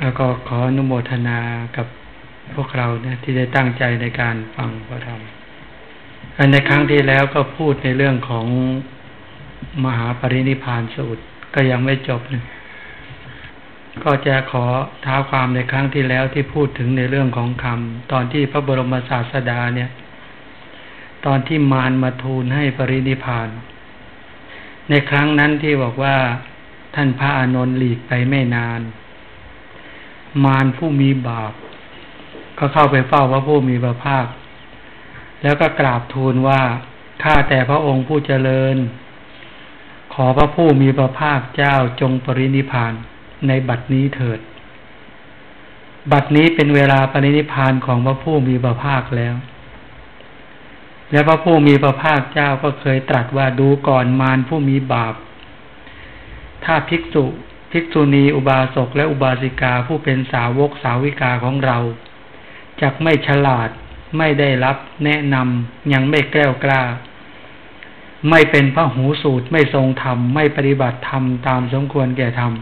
แล้วก็ขออนุโมทนากับพวกเราเนี่ยที่ได้ตั้งใจในการฟังพระธรรมในครั้งที่แล้วก็พูดในเรื่องของมหาปรินิพานสูตรก็ยังไม่จบนะก็จะขอท้าความในครั้งที่แล้วที่พูดถึงในเรื่องของคำตอนที่พระบรมศาสดาเนี่ย ตอนที่มารมาทูลให้ปรินิพาน ในครั้งนั้นที่บอกว่าท่านพระอานนท์หลีกไปไม่นาน มารผู้มีบาปก็เข้าไปเฝ้าพระผู้มีพระภาค แล้วก็กราบทูลว่าข้าแต่พระองค์ผู้เจริญ ขอพระผู้มีพระภาคเจ้าจงปรินิพานในบัดนี้เถิด บัดนี้เป็นเวลาปรินิพานของพระผู้มีพระภาคแล้ว และพระผู้มีพระภาคเจ้าก็เคยตรัสว่าดูก่อนมารผู้มีบาป ถ้าภิกษุ ภิกษุณีอุบาสกและอุบาสิกาผู้เป็นสาวกสาวิกาของเราจกไม่ฉลาดไม่ได้รับแนะนำยังไม่แกล้วกล้า ไม่เป็นพระหูสูตรไม่ทรงธรรม ไม่ปฏิบัติธรรมตามสมควรแก่ธรรม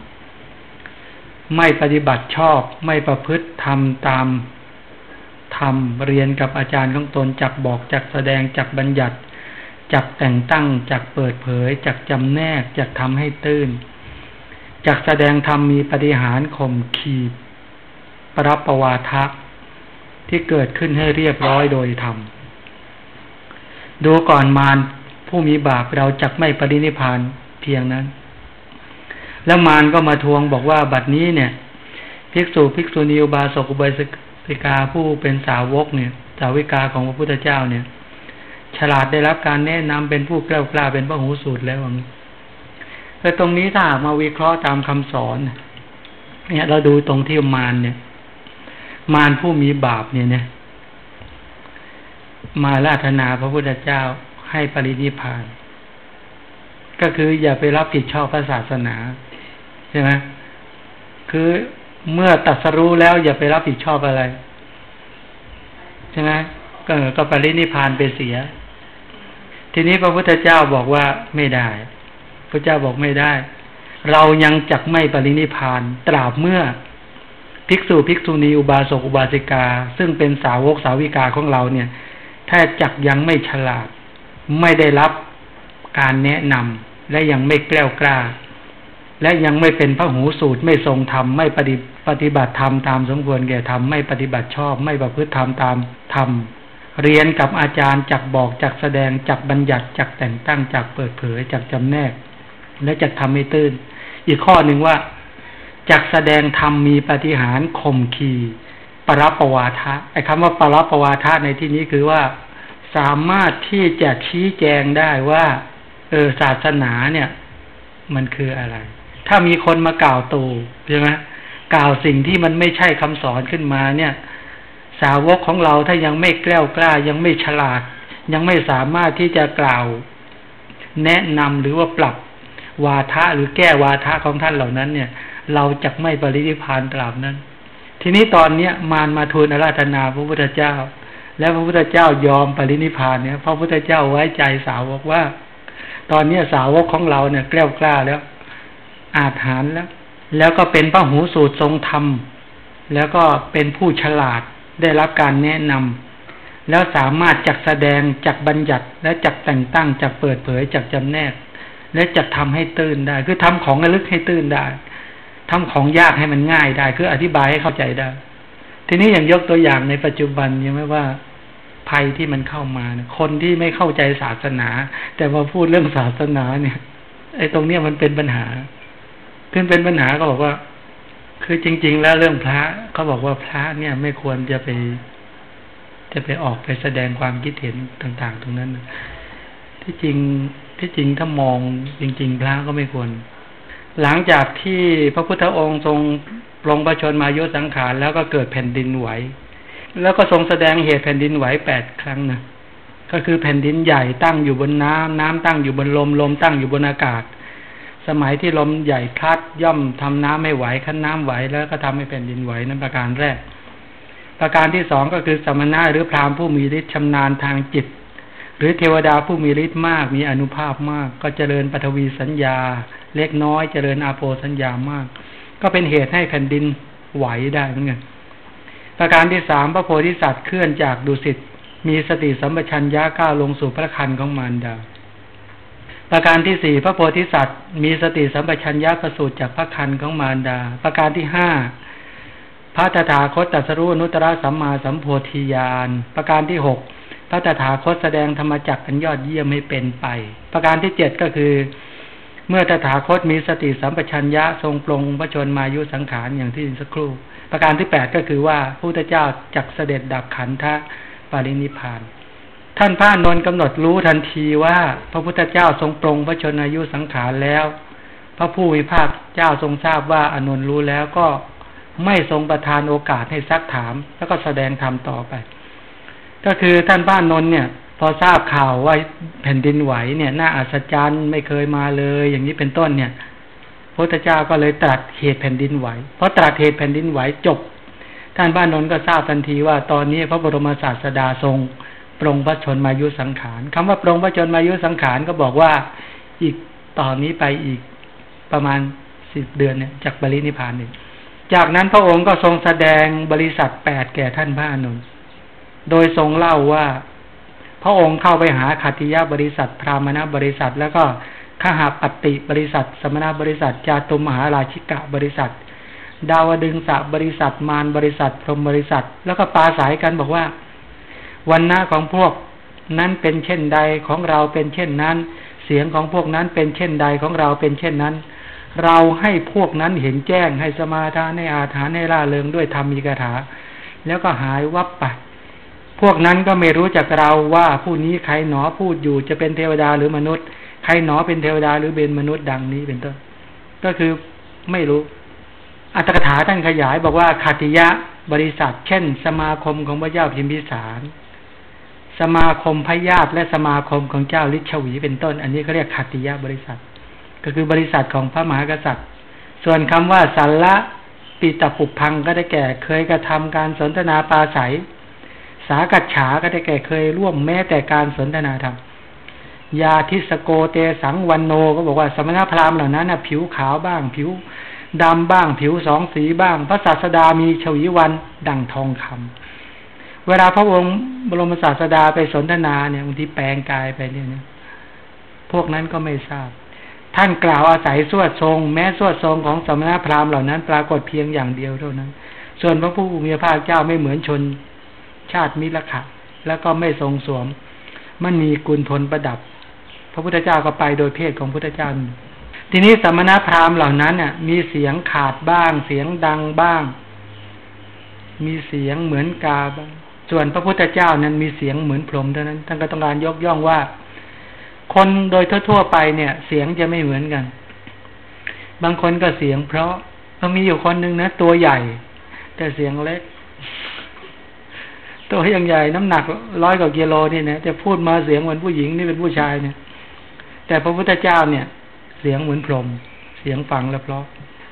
ไม่ปฏิบัติชอบไม่ประพฤติทำตามทำเรียนกับอาจารย์ของตนจักบอกจักแสดงจักบัญญัติจักแต่งตั้งจักเปิดเผยจักจำแนกจักทำให้ตื้น จักแสดงธรรมมีปฏิหารข่มขีดปรับประวาทะที่เกิดขึ้นให้เรียบร้อยโดยธรรม ดูก่อนมารผู้มีบาปเราจักไม่ปรินิพานเพียงนั้น แล้วมารก็มาทวงบอกว่าบัดนี้เนี่ยภิกษุภิกษุณีอุบาสกอุบาสิกาผู้เป็นสาวกเนี่ย สาวิกาของพระพุทธเจ้าเนี่ย ฉลาดได้รับการแนะนำเป็นผู้กล้ากล้าเป็นพระหูสูตรแล้วง แต่ตรงนี้ถ้ามาวิเคราะห์ตามคำสอน เนี่ย เราดูตรงที่มารเนี่ย มารผู้มีบาปเนี่ยเนี่ย มาลาธนาพระพุทธเจ้าให้ปรินิพาน ก็คืออย่าไปรับผิดชอบพระศาสนาใช่ไหมคือเมื่อตัดสรู้แล้วอย่าไปรับผิดชอบอะไรใช่ไหมก็ก็ปรินิพานไปเสีย ทีนี้พระพุทธเจ้าบอกว่าไม่ได้ พระเจ้าบอกไม่ได้ เรายังจักไม่ปรินิพาน ตราบเมื่อ ภิกษุภิกษุณีอุบาสกอุบาสิกา ซึ่งเป็นสาวกสาวิกาของเราเนี่ย ถ้าจักยังไม่ฉลาด ไม่ได้รับการแนะนำและยังไม่แกล้วกล้า และยังไม่เป็นพระหูสูตรไม่ทรงธรรมไม่ปฏิปฏิบัติธรรมตามสมควรแก่ธรรมไม่ปฏิบัติชอบ ไม่ประพฤติธรรมตามธรรมเรียนกับอาจารย์จักบอกจักแสดงจักบัญญัติจักแต่งตั้งจักเปิดเผยจักจำแนก และจักทำให้ตื้น อีกข้อหนึ่งว่าจักแสดงธรรมมีปฏิหารข่มขีปรับประวาทะไอ้คำว่าปรับประวาทะในที่นี้คือว่าสามารถที่จะชี้แจงได้ว่า เออศาสนาเนี่ย มันคืออะไร ถ้ามีคนมากล่าวตูใช่ไหมกล่าวสิ่งที่มันไม่ใช่คำสอนขึ้นมาเนี่ย สาวกของเราถ้ายังไม่แกล้วกล้า ยังไม่ฉลาด ยังไม่สามารถที่จะกล่าว แนะนำหรือว่าปรับ วาทะหรือแก้วาทะของท่านเหล่านั้นเนี่ย เราจะไม่ปริธิพานตราบนั้น ทีนี้ตอนเนี้ยมารมาทูลอาราธนาพระพุทธเจ้า แล้วพระพุทธเจ้ายอมปรินิพานเนี่ย พระพุทธเจ้าไว้ใจสาวกว่า ตอนเนี้ยสาวกของเราเนี่ยแกล้วกล้าแล้ว อาถานแล้ว แล้วก็เป็นพระหูสูตรทรงธรรม แล้วก็เป็นผู้ฉลาดได้รับการแนะนำแล้วสามารถจักแสดงจักบัญญัติและจักแต่งตั้งจักเปิดเผยจักจำแนก และจักทำให้ตื่นได้ คือทำของระลึกให้ตื่นได้ทำของยากให้มันง่ายได้ คืออธิบายให้เข้าใจได้ ทีนี้อย่างยกตัวอย่างในปัจจุบันยังไม่ว่าภัยที่มันเข้ามา คนที่ไม่เข้าใจศาสนา แต่พอพูดเรื่องศาสนาเนี่ยไอ้ตรงเนี้ยมันเป็นปัญหาขึ้นเป็นปัญหาก็บอกว่า คือจริง ๆ แล้วเรื่องพระเขาบอกว่าพระเนี่ยไม่ควรจะไป จะไปออกไปแสดงความคิดเห็นต่าง ๆ ตรงนั้นที่จริง ที่จริงถ้ามองจริง ๆ พระก็ไม่ควร หลังจากที่พระพุทธองค์ทรงปรงประชนมายุสังขารแล้วก็เกิดแผ่นดินไหว แล้วก็ทรงแสดงเหตุแผ่นดินไหวแปดครั้งนะก็คือแผ่นดินใหญ่ตั้งอยู่บนน้ำน้ำตั้งอยู่บนลมลมตั้งอยู่บนอากาศ สมัยที่ลมใหญ่พัดย่อมทำน้ำไม่ไหวคั้นน้ำไหวแล้วก็ทำให้แผ่นดินไหวนั่นประการแรก ประการที่สองก็คือสมณะหรือพราหมณ์ผู้มีฤทธิ์ชำนาญทางจิต หรือเทวดาผู้มีฤทธิ์มากมีอนุภาพมาก ก็เจริญปฐวีสัญญา เล็กน้อยเจริญอาโปสัญญามาก ก็เป็นเหตุให้แผ่นดินไหวได้เหมือนกันประการที่สามพระโพธิสัตว์เคลื่อนจากดุสิตมีสติสัมปชัญญะก้าวลงสู่พระคันของมารดา ประการที่สี่พระโพธิสัตว์ มีสติสัมปชัญญะประสูติจากพระคันของมารดา ประการที่ห้าพระตถาคตตรัสรู้นุตตะสัมมาสัมโพธิญาณประการที่หก พระตถาคตแสดงธรรมจักรอันยอดเยี่ยมไม่เป็นไป ประการที่เจ็ดก็คือ เมื่อตถาคตมีสติสัมปชัญญะทรงปรงพระชนมายุสังขารอย่างที่สักครู่ ประการที่แปดก็คือว่าพระพุทธเจ้าจักเสด็จดับขันธะปรินิพาน ท่านพระนนกำหนดรู้ทันทีว่า พระพุทธเจ้าทรงปรงพระชนอายุสังขารแล้ว พระผู้มีภาคเจ้าทรงทราบว่าอนนรู้แล้วก็ไม่ทรงประทานโอกาสให้ซักถาม แล้วก็แสดงธรรมต่อไป ก็คือท่านพระนนเนี่ย พอทราบข่าวว่าแผ่นดินไหวเนี่ยน่าอัศจรรย์ไม่เคยมาเลย อย่างนี้เป็นต้นเนี่ยพระพุทธเจ้าก็เลยตรัสเหตุแผ่นดินไหวเพราะตรัสเหตุแผ่นดินไหวจบ ท่านบ้านนนก็ทราบทันทีว่าตอนนี้พระบรมศาสดาทรงปรงพระชนมายุสังขารคำว่าปรงพระชนมายุสังขารก็บอกว่าอีกตอนนี้ไปอีกประมาณสิบเดือนเนี่ยจากบริณิพานหนึ่งจากนั้นพระองค์ก็ทรงแสดงบริษัทแปดแก่ท่านพระอนุน โดยทรงเล่าว่า พระองค์เข้าไปหาขัติยาบริษัท พรามณบริษัท แล้วก็ขหาปฏิบริษัท สมณบริษัทจาตุมหาราชิกะบริษัท ดาวดึงสะบริษัทมารบริษัท พรหมบริษัท แล้วก็ปาสายกันบอกว่า วันหน้าของพวกนั้นเป็นเช่นใดของเราเป็นเช่นนั้น เสียงของพวกนั้นเป็นเช่นใดของเราเป็นเช่นนั้น เราให้พวกนั้นเห็นแจ้งให้สมาทานให้อาถานให้ล่าเริงด้วยธรรมีกถาแล้วก็หายวับไป พวกนั้นก็ไม่รู้จักเราว่าผู้นี้ใครหนอพูดอยู่จะเป็นเทวดาหรือมนุษย์ ใครหนอเป็นเทวดาหรือเป็นมนุษย์ดังนี้เป็นต้น ก็คือไม่รู้ อัตถกถาท่านขยายบอกว่าขัติยะบริษัท เช่น สมาคมของพระเจ้าพิมพิสาร สมาคมพญาตและสมาคมของเจ้าลิชวีเป็นต้น อันนี้เขาเรียกขัติยะบริษัท ก็คือบริษัทของพระมหากษัตริย์ ส่วนคำว่าสัลละปีตปุพังก็ได้แก่เคยกระทำการสนทนาปาศัย สากัจฉาก็ได้แก่เคยร่วมแม้แต่การสนทนาธรรม ยาทิสโกเตสังวันโนก็บอกว่าสมณพราหมณ์เหล่านั้นนะผิวขาวบ้างผิวดำบ้างผิวสองสีบ้าง พระศาสดามีชวีวันดังทองคำเวลาพระองค์บรมศาสดาไปสนทนาเนี่ยบางทีแปลงกายไปเนี่ยพวกนั้นก็ไม่ทราบ ท่านกล่าวอาศัยสวดทรง แม้สวดทรงของสมณพราหมณ์เหล่านั้น ปรากฏเพียงอย่างเดียวเท่านั้น ส่วนพระผู้มีพระเจ้าไม่เหมือนชน ชาติมิรขะแล้วก็ไม่ทรงสวมมัณีกุลทนประดับ พระพุทธเจ้าก็ไปโดยเพศของพุทธเจ้า ทีนี้สมณพราหมณ์เหล่านั้นเนี่ยมีเสียงขาดบ้าง เสียงดังบ้าง มีเสียงเหมือนกาบ้างส่วนพระพุทธเจ้านั้นมีเสียงเหมือนพรหมเท่านั้นท่านก็ต้องการยกย่องว่า คนโดยทั่วๆไปเนี่ย เสียงจะไม่เหมือนกัน บางคนก็เสียงเพราะมันมีอยู่คนหนึ่งนะตัวใหญ่ แต่เสียงเล็ก ตัวยังใหญ่น้ำหนักร้อยกว่ากิโลนี่นะแต่พูดมาเสียงเหมือนผู้หญิงนี่เป็นผู้ชายเนี่ย แต่พระพุทธเจ้าเนี่ย เสียงเหมือนพรหมเสียงฟังแล้วเพราะ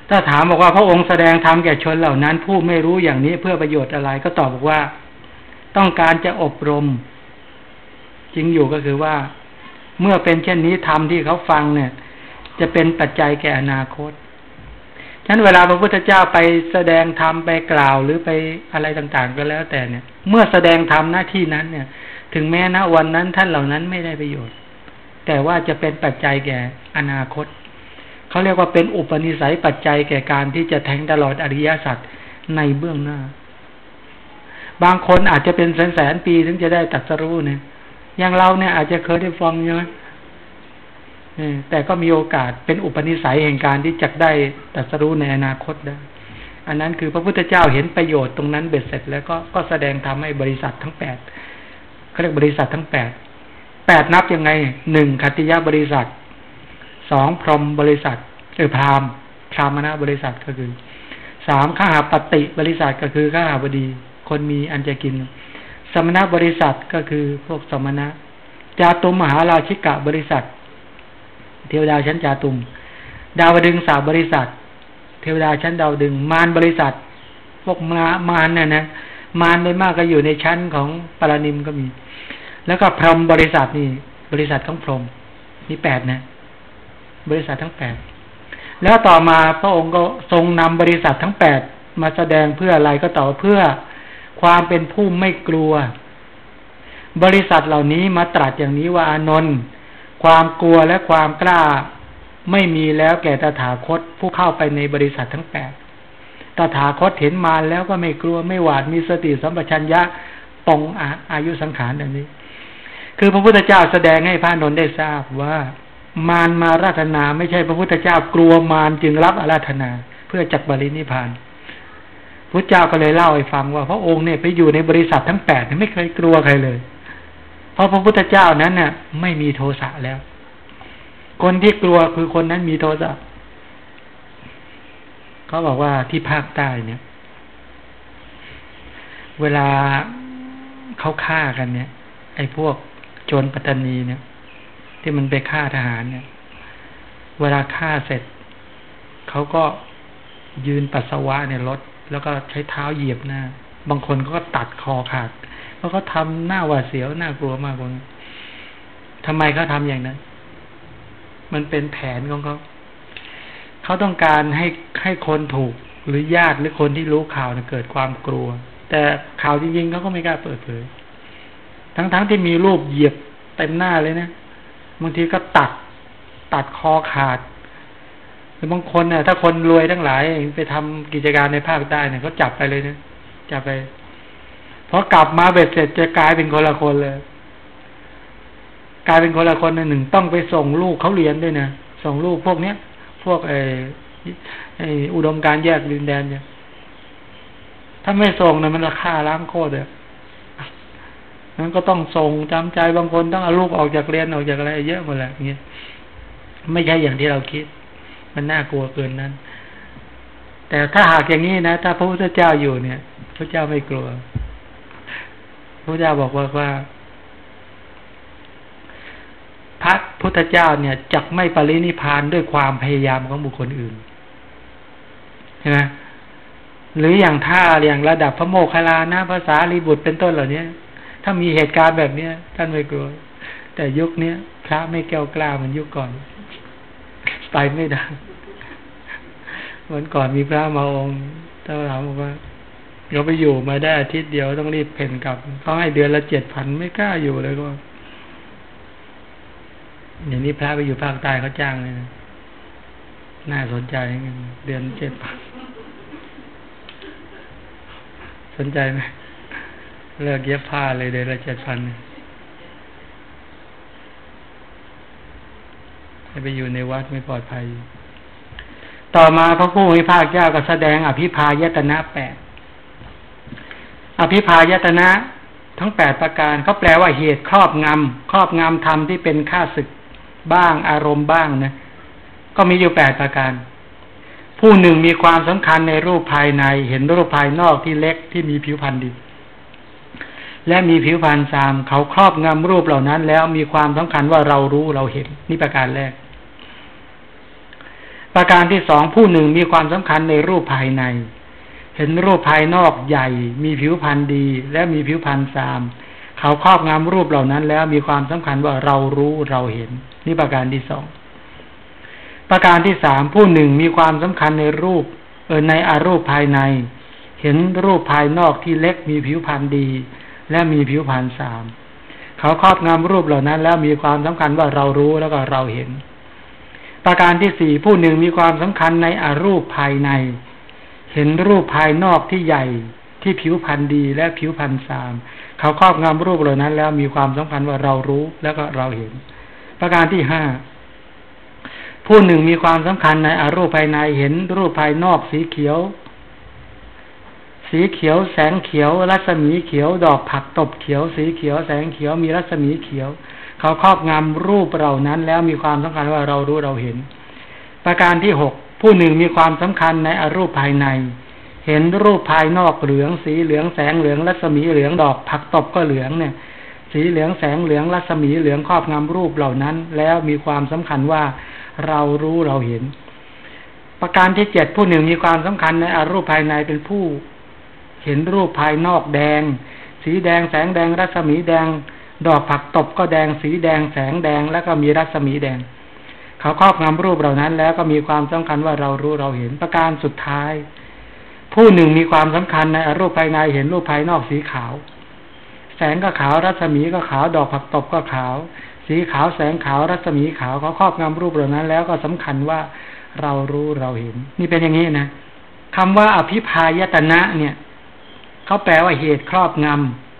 ถ้าถามบอกว่าพระองค์แสดงธรรมแก่ชนเหล่านั้น ผู้ไม่รู้อย่างนี้เพื่อประโยชน์อะไรก็ตอบบอกว่า ต้องการจะอบรม จริงอยู่ก็คือว่า เมื่อเป็นเช่นนี้ธรรมที่เขาฟังเนี่ย จะเป็นปัจจัยแก่อนาคต ฉะนั้นเวลาพระพุทธเจ้าไปแสดงธรรมไปกล่าวหรือไปอะไรต่างๆก็แล้วแต่เนี่ย เมื่อแสดงธรรมหน้าที่นั้นเนี่ย ถึงแม้ณวันนั้นท่านเหล่านั้นไม่ได้ประโยชน์ แต่ว่าจะเป็นปัจจัยแก่อนาคตเขาเรียกว่าเป็นอุปนิสัยปัจจัยแก่การที่จะแทงตลอดอริยสัจในเบื้องหน้า บางคนอาจจะเป็นแสนแสนปีถึงจะได้ตัดสรู้เนี่ยอย่างเราเนี่ยอาจจะเคยได้ฟังใช่ไหม แต่ก็มีโอกาสเป็นอุปนิสัยแห่งการที่จะได้ตัสรู้ในอนาคตได้ อันนั้นคือพระพุทธเจ้าเห็นประโยชน์ตรงนั้นเบ็ดเสร็จ แล้วก็ก็แสดงทำให้บริษัททั้งแปดเขาเรียกบริษัททั้งแปดแปดนับยังไงหนึ่งคติยะบริษัทสองพรหมบริษัทเออพรามพรามณบริษัทก็คือสามข้าหาปฏิบริษัทก็คือข้าหาบดี คนมีอันจะกิน สมณบริษัทก็คือพวกสมณะจาตุมมหาราชิกะบริษัท เทวดาชั้นจาตุม ดาวดึงสาบริษัท เทวดาชั้นดาวดึง มารบริษัท พวกมามารนี่ยนะ มารโดยมากก็อยู่ในชั้นของปรานิมก็มี แล้วก็พรหมบริษัทนี่บริษัทของพรหมนี่แปดนะ บริษัททั้งแปดแล้วต่อมาพระองค์ก็ทรงนำบริษัททั้งแปดมาแสดงเพื่ออะไรก็ต่อเพื่อความเป็นผู้ไม่กลัว บริษัทเหล่านี้มาตรัสอย่างนี้ว่าอานนท์ ความกลัวและความกล้า ไม่มีแล้วแก่ตถาคตผู้เข้าไปในบริษัททั้งแปดตถาคตเห็นมาแล้วก็ไม่กลัวไม่หวาดมีสติสัมปชัญญะตรงอาอายุสังขารอันนี้ คือพระพุทธเจ้าแสดงให้พระนนท์ได้ทราบว่ามารมาราธนา ไม่ใช่พระพุทธเจ้ากลัวมารจึงรับอาราธนา เพื่อจักบรินิพานพระเจ้าก็เลยเล่าให้ฟังว่าพระองค์เนี่ยไปอยู่ในบริษัททั้งแปดไม่เคยกลัวใครเลย เพราะพระพุทธเจ้านั้นน่ะ ไม่มีโทสะแล้ว คนที่กลัวคือคนนั้นมีโทสะเขาบอกว่าที่ภาคใต้เนี่ย เวลาเขาฆ่ากันเนี่ย ไอ้พวกโจรปัตตานีเนี่ย ที่มันไปฆ่าทหารเนี่ย เวลาฆ่าเสร็จเขาก็ยืนปัสสาวะเนี่ยรถ แล้วก็ใช้เท้าเหยียบหน้า บางคนก็ตัดคอขาด แล้วก็ทำหน้าหวาดเสียวหน้ากลัวมากกว่าทำไมเขาทาอย่างนั้น มันเป็นแผนของเขาเขาต้องการให้ให้คนถูกหรือญาติหรือคนที่รู้ข่าวเกิดความกลัว แต่ข่าวจริงๆเขาก็ไม่กล้าเปิดเผย ทั้งๆทที่มีรูปเหยียบเต็มหน้าเลยนะบางทีก็ตัดตัดคอขาดหรือบางคนเนี่ยถ้าคนรวยทั้งหลายไปทำกิจการในภาคใต้เนี่ยเขาจับไปเลยนี่ยจับไป พอกลับมาเบ็ดเสร็จจะกลายเป็นคนละคนเลย กลายเป็นคนละคนหนึ่งต้องไปส่งลูกเขาเรียนด้วยนะส่งลูกพวกเนี้ย พวกไอ้ไอ้อุดมการแยกดินแดนเนี่ย ถ้าไม่ส่งเนี่ยมันราคาล้างโคตรเลยนั้นก็ต้องส่งจำใจบางคนต้องเอาลูกออกจากเรียนออกจากอะไรเยอะหมดแหละเงี้ยไม่ใช่อย่างที่เราคิด มันน่ากลัวเกินนั้น แต่ถ้าหากอย่างนี้นะ ถ้าพระพุทธเจ้าอยู่เนี่ยพระเจ้าไม่กลัว พระเจ้าบอกว่าว่า พระพุทธเจ้าเนี่ยจักไม่ปรินิพานด้วยความพยายามของบุคคลอื่นใช่ไหมหรืออย่างท่าอย่างระดับพระโมคคัลลานะภาษาลีบุตรเป็นต้นเหล่านี้ถ้ามีเหตุการณ์แบบเนี้ยท่านไม่กลัว แต่ยุคนี้พระไม่แก้วกล้าเหมือนยุคก่อนไปไม่ได้วันก่อนมีพระมาองค์ถ้าถามว่า เราไปอยู่มาได้อาทิตย์เดียวต้องรีบเพ่นกลับเขาให้เดือนละเจ็ดพันไม่กล้าอยู่เลยก็อย่างนี้พระไปอยู่ภาคใต้เขาจ้างเลยนะน่าสนใจเดือนเจ็ดพันสนใจไหมเลิกเย็บผ้าเลยเดือนละเจ็ดพันให้ไปอยู่ในวัดไม่ปลอดภัย ต่อมาพระผู้มีพระเจ้าก็แสดงอภิพายตนะแปด อภิพายตนะ ทั้งแปดประการเขาแปลว่าเหตุครอบงำครอบงำธรรมที่เป็นข้าศึกบ้างอารมณ์บ้างนะก็มีอยู่แปดประการ ผู้หนึ่งมีความสำคัญในรูปภายใน เห็นรูปภายนอกที่เล็กที่มีผิวพรรณดีและมีผิวพรรณสามเขาครอบงำรูปเหล่านั้น แล้วมีความสำคัญว่าเรารู้เราเห็นนี่ประการแรก ประการที่สองผู้หนึ่งมีความสำคัญในรูปภายใน เห็นรูปภายนอกใหญ่ มีผิวพรรณดี และมีผิวพรรณสาม เขาครอบงำรูปเหล่านั้น แล้วมีความสำคัญว่าเรารู้เราเห็น นี่ประการที่สองประการที่สามผู้หนึ่งมีความสำคัญในรูป เออในอารูปภายใน เห็นรูปภายนอกที่เล็กมีผิวพรรณดี และมีผิวพรรณสามเขาครอบงำรูปเหล่านั้น แล้วมีความสำคัญว่าเรารู้แล้วก็เราเห็น ประการที่สี่ผู้หนึ่งมีความสำคัญในอรูปภายใน เห็นรูปภายนอกที่ใหญ่ที่ผิวพรรณดีและผิวพรรณสาม เขาครอบงำรูปเหล่านั้น แล้วมีความสำคัญว่าเรารู้แล้วก็เราเห็น ประการที่ห้าผู้หนึ่งมีความสำคัญในอรูปภายในเห็นรูปภายนอกสีเขียว สีเขียว แสงเขียว รัศมีเขียว ดอกผักตบเขียว สีเขียว แสงเขียว มีรัศมีเขียว เขาครอบงำรูปเหล่านั้น แล้วมีความสำคัญว่าเรารู้เราเห็น ประการที่หก ผู้หนึ่งมีความสำคัญในอรูปภายใน เห็นรูปภายนอกเหลือง สีเหลืองแสงเหลืองรัศมีเหลืองดอกผักตบก็เหลืองเนี่ย สีเหลืองแสงเหลืองรัศมีเหลืองครอบงำรูปเหล่านั้น แล้วมีความสำคัญว่าเรารู้เราเห็น ประการที่เจ็ดผู้หนึ่งมีความสำคัญในอรูปภายในเป็นผู้ เห็นรูปภายนอกแดง สีแดงแสงแดงรัศมีแดง ดอกผักตบก็แดง สีแดงแสงแดงแล้วก็มีรัศมีแดง เขาครอบงำรูปเหล่านั้น แล้วก็มีความสำคัญว่าเรารู้เราเห็นประการสุดท้าย ผู้หนึ่งมีความสำคัญในอรูปภายในเห็นรูปภายนอกสีขาว แสงก็ขาวรัศมีก็ขาวดอกผักตบก็ขาว สีขาวแสงขาวรัศมีขาวเขาครอบงำรูปเหล่านั้น แล้วก็สำคัญว่าเรารู้เราเห็น นี่เป็นอย่างนี้นะคำว่าอภิพายตนะเนี่ยเขาแปลว่าเหตุครอบง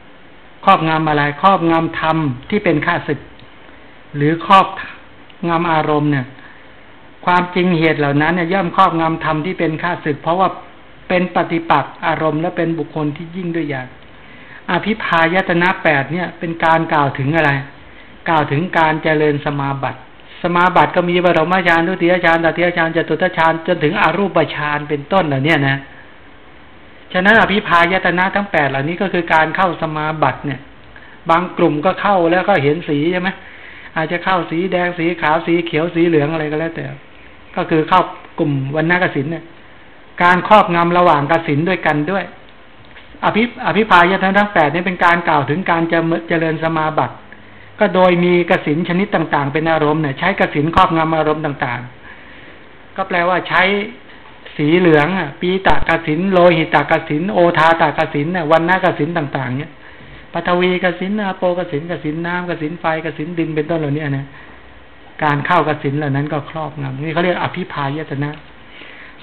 ำครอบงำอะไร ครอบงำธรรมที่เป็นข้าศึก หรือครอบ งำอารมณ์เนี่ย ความจริงเหตุเหล่านั้นเนี่ยย่อมครอบงำธรรมที่เป็นข้าศึก เพราะว่าเป็นปฏิปักษ์อารมณ์และเป็นบุคคลที่ยิ่งด้วยอย่างอภิพายตนะแปดเนี่ยเป็นการกล่าวถึงอะไร กล่าวถึงการเจริญสมาบัติสมาบัติก็มีบรมฌานทุติยฌานตติยฌานจตุตฌานจนถึงอรูปฌานเป็นต้นเหล่านี้นะ ฉะนั้นอภิพายตนะทั้งแปดเหล่านี้ก็คือการเข้าสมาบัติเนี่ย บางกลุ่มก็เข้าแล้วก็เห็นสีใช่ไหม อาจจะเข้าสีแดงสีขาวสีเขียวสีเหลืองอะไรก็แล้วแต่ ก็คือเข้ากลุ่มวันนากสินเนี่ย การครอบงำระหว่างกสินด้วยกันด้วย อภิอภิพายตนะทั้งแปดนี้เป็นการกล่าวถึงการจะเจริญสมาบัติ ก็โดยมีกสินชนิดต่างๆ เป็นอารมณ์เนี่ยใช้กสินครอบงำอารมณ์ต่างๆ ก็แปลว่าใช้สีเหลืองอะปีตากสินโลหิตากสินโอทาตากสินเนี่ยวันนากสินต่าง ๆ เนี่ย ปัทวีกสินอาโปกสินกสินน้ำกสินไฟกสินดินเป็นต้นเหล่านี้นะการเข้ากสินเหล่านั้นก็ครอบงำนี่เขาเรียกอภิพายตนะ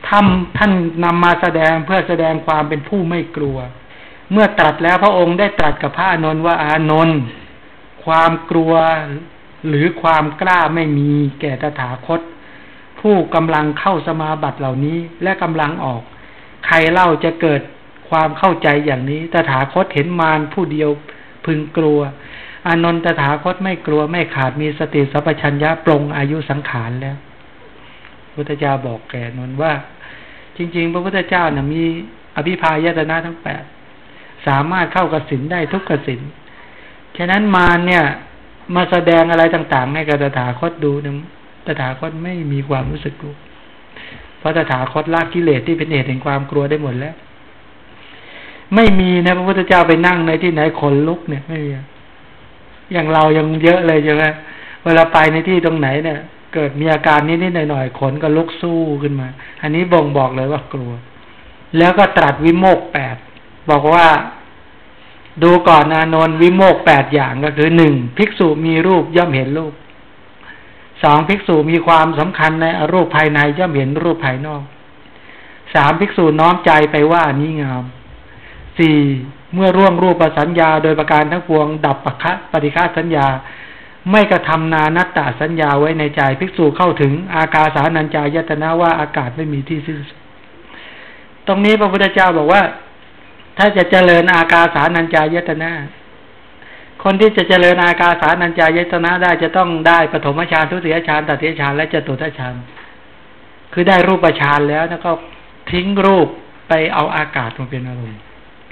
ท่านท่านนำมาแสดงเพื่อแสดงความเป็นผู้ไม่กลัว เมื่อตรัสแล้วพระองค์ได้ตรัสกับพระอานนท์ว่าอานนท์ความกลัวหรือความกล้าไม่มีแก่ตถาคต ผู้กำลังเข้าสมาบัติเหล่านี้และกำลังออก ใครเล่าจะเกิด ความเข้าใจอย่างนี้ ตถาคตเห็นมารผู้เดียวพึงกลัว อานนท์ตถาคตไม่กลัวไม่ขาดมีสติสัพชัญญะปรงอายุสังขารแล้วพุทธเจ้าบอกแกนนว่า จริง ๆ พระพุทธเจ้านะ่ะมีอภิพายตนะทั้งแปดสามารถเข้ากสินได้ทุกกสินฉะนั้นมารเนี่ย มาแสดงอะไรต่างๆ ให้กับตถาคตดูนะตถาคตไม่มีความรู้สึกกลัวเพราะตถาคตละกิเลสที่เป็นเหตุแห่งความกลัวได้หมดแล้ว ไม่มีนะพระพุทธเจ้าไปนั่งในที่ไหนขนลุกเนี่ยไม่มีอย่างเรายังเยอะเลยใช่ไหมเวลาไปในที่ตรงไหนเนี่ย เกิดมีอาการนิดๆหน่อยๆขนก็ลุกสู้ขึ้นมา อันนี้บ่งบอกเลยว่ากลัว แล้วก็ตรัสวิโมกแปดบอกว่าดูก่อนนานนวิโมกแปดอย่างก็คือหนึ่งภิกษุมีรูปย่อมเห็นรูปสองภิกษุมีความสำคัญในรูปภายในย่อมเห็นรูปภายนอกสามภิกษุน้อมใจไปว่านี้งาม สี่เมื่อร่วงรูปสัญญาโดยประการทั้งปวง ดับปะคะปฏิฆาสัญญา ไม่กระทำนานัตตาสัญญาไว้ในใจภิกษุเข้าถึง อากาสานัญจายตนะว่าอากาศไม่มีที่สิ้นสุดตรงนี้พระพุทธเจ้าบอกว่า ถ้าจะเจริญอากาสานัญจายตนะ คนที่จะเจริญอากาสานัญจายตนะได้จะต้องได้ปฐมฌานทุติยฌานตติยฌานและจตุตฌานคือได้รูปฌานแล้วแล้วก็ทิ้งรูปไปเอาอากาศมาเป็นอารมณ์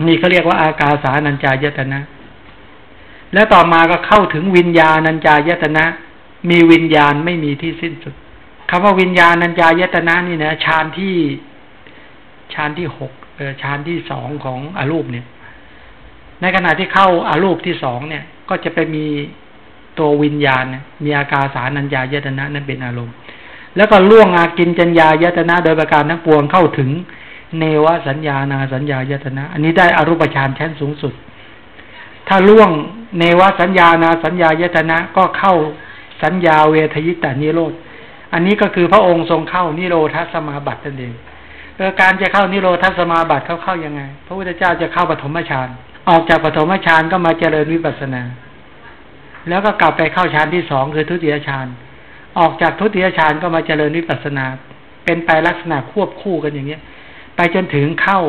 นี่เขาเรียกว่าอากาสานัญจายตนะ แล้วต่อมาก็เข้าถึงวิญญาณัญจายตนะ มีวิญญาณไม่มีที่สิ้นสุดคำว่าวิญญาณัญจายตนะนี่นะฌานที่ฌานที่หกเออฌานที่สองของอรูปเนี่ย ในขณะที่เข้าอารูปที่สองเนี่ย ก็จะไปมีตัววิญญาณมีอาการสานัญญายตนะนั้นเป็นอารมณ์ แล้วก็ล่วงอากินจัญญายตนะโดยประการทั้งปวงเข้าถึง เนวสัญญานาสัญญายตนะ อันนี้ได้อรูปฌานชั้นสูงสุด ถ้าล่วงเนวสัญญานาสัญญายตนะก็เข้าสัญญาเวทยิตานิโรธ อันนี้ก็คือพระองค์ทรงเข้านิโรธสมาบัตินั่นเองการจะเข้านิโรธสมาบัติเขาเข้ายังไง พระพุทธเจ้าจะเข้าปฐมฌาน ออกจากปฐมฌานก็มาเจริญวิปัสสนา แล้วก็กลับไปเข้าฌานที่สองคือทุติยฌาน ออกจากทุติยฌานก็มาเจริญวิปัสสนา เป็นไปลักษณะควบคู่กันอย่างเงี้ย ไปจนถึงเข้า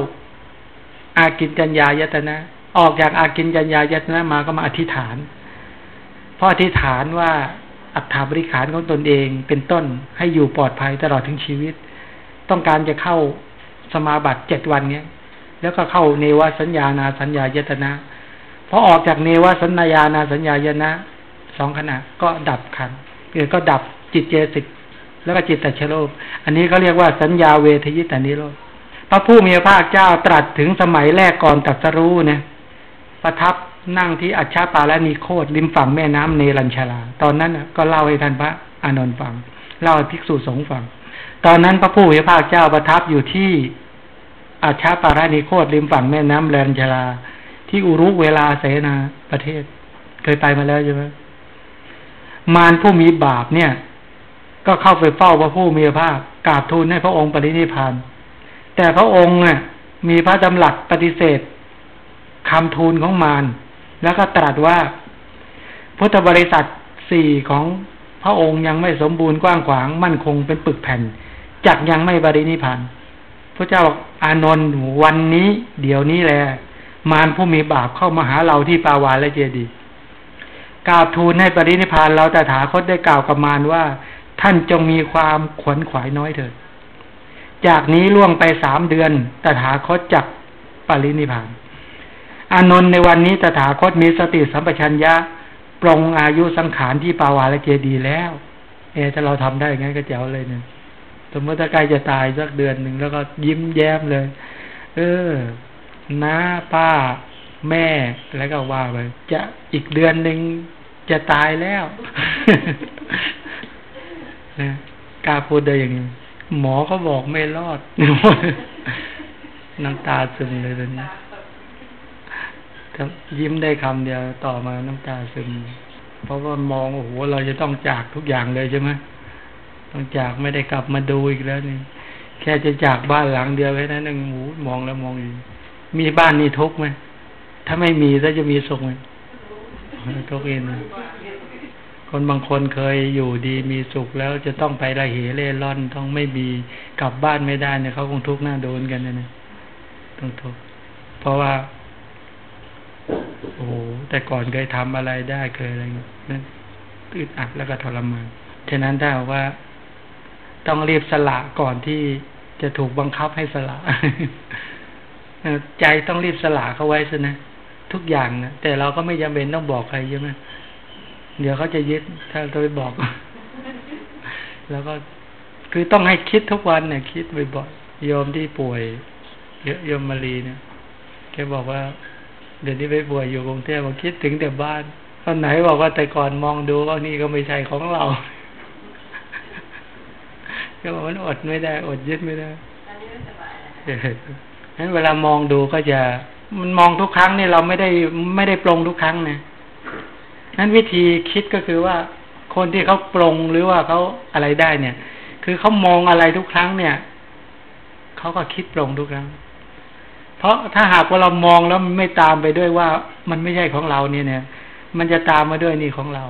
อากินจัญญายตนะ ออกจากอากินจัญญายตนะมาก็มาอธิษฐานเพราะอธิษฐานว่าอัตถาบริขารของตนเองเป็นต้นให้อยู่ปลอดภัยตลอดถึงชีวิต ต้องการจะเข้าสมาบัติเจ็ดวันเนี้ย แล้วก็เข้าเนวสัญญานาสัญญายตนะพอออกจากเนวสัญญานาสัญญายนะสองขณะก็ดับขันเกิดก็ดับจิตเจสิกแล้วก็จิตตชโลภอันนี้เขาเรียกว่าสัญญาเวทยิตานิโรธ ระผู้มีพระภาคเจ้าตรัสถึงสมัยแรกก่อนตัดสรู้นี่ยประทับนั่งที่อัชชาปาและนีโคดริมฝั่งแม่น้ำเนรัญชาลา ตอนนั้นก็เล่าให้ท่านพระอานนท์ฟัง เล่าให้ภิกษุสงฆ์ฟัง ตอนนั้นพระผู้มีพระภาคเจ้าประทับอยู่ที่อาชาปารานิโคตริมฝั่งแม่น้ำแลนชลา ที่อุรุเวลาเสนาประเทศ เคยไปมาแล้วใช่ไหมมารผู้มีบาปเนี่ย ก็เข้าไปเฝ้าพระผู้มีพระภาคกราบทูลให้พระองค์ปรินิพาน แต่พระองค์เนี่ยมีพระดำรัสปฏิเสธคำทูลของมารแล้วก็ตรัสว่า พุทธบริษัทสี่ของพระองค์ยังไม่สมบูรณ์กว้างขวางมั่นคงเป็นปึกแผ่นจักยังไม่บรินิพานพระเจ้าบอกอานนท์วันนี้ เดี๋ยวนี้แหละมารผู้มีบาปเข้ามาหาเราที่ปาวานและเจดีกราบทูลให้ปรินิพานเราแต่ถาคตได้กล่าวกับมารว่า ท่านจงมีความขวนขวายน้อยเถิด จากนี้ล่วงไปสามเดือน ตถาคตจักปรินิพาน อานนท์ในวันนี้ตถาคตมีสติสัมปชัญญะปรงอายุสังขารที่ปาวาและเจดีแล้ว เอถ้าเราทำได้งั้นก็เจ๋วเลยเนี่ยสมมติถ้าใกล้จะตายสักเดือนหนึ่งแล้วก็ยิ้มแย้มเลย เออน้าป้าแม่แล้วก็ว่าไปจะอีกเดือนหนึ่งจะตายแล้วนะกล้าพูดได้อย่างนี้ หมอเขาบอกไม่รอด น้ำตาซึมเลยตอนนี้ยิ้มได้คำเดียวต่อมาน้ำตาซึม เพราะว่ามองโอ้โหเราจะต้องจากทุกอย่างเลยใช่ไหมต้องจากไม่ได้กลับมาดูอีกแล้วนี่แค่จะจากบ้านหลังเดียวแค่นั้นเองหูมองแล้วมองอีกมีบ้านนี่ทุกไหมถ้าไม่มีแล้วจะมีสุขไหมทุกเอง คนบางคนเคยอยู่ดีมีสุขแล้วจะต้องไปละเหเล่ร่อนต้องไม่มีกลับบ้านไม่ได้เนี่ยเขาคงทุกข์หน้าโดนกันนะต้องทุกข์เพราะว่า โอ้แต่ก่อนเคยทำอะไรได้เคยอะไรนั้นอึดอัดแล้วก็ทรมานฉะนั้นถ้าว่า ต้องรีบสละก่อนที่จะถูกบังคับให้สละใจต้องรีบสละเขาไว้ซะนะทุกอย่างนะแต่เราก็ไม่จำเป็นต้องบอกใครใช่ไหม เดี๋ยวเขาจะยึดถ้าเราไปบอก แล้วก็คือต้องให้คิดทุกวันเนี่ยคิดบ่อยๆโยมที่ป่วยเยอะโยมมารีเนี่ยแกบอกว่า เดี๋ยวนี้ไปป่วยอยู่กรุงเทพบอกคิดถึงแต่บ้านตอนไหนบอกว่าแต่ก่อนมองดูว่านี่ก็ไม่ใช่ของเราก็บอกมันอดไม่ได้ อดยึดไม่ได้นั้นเวลามองดูก็จะ มันมองทุกครั้งเนี่ยเราไม่ได้ไม่ได้ปรงทุกครั้งนะ นั้นวิธีคิดก็คือว่าคนที่เขาปรงหรือว่าเขาอะไรได้เนี่ย คือเขามองอะไรทุกครั้งเนี่ยเขาก็คิดปรงทุกครั้ง เพราะถ้าหากว่าเรามองแล้วมันไม่ตามไปด้วยว่ามันไม่ใช่ของเราเนี่ยเนี่ย มันจะตามมาด้วยนี่ของเรา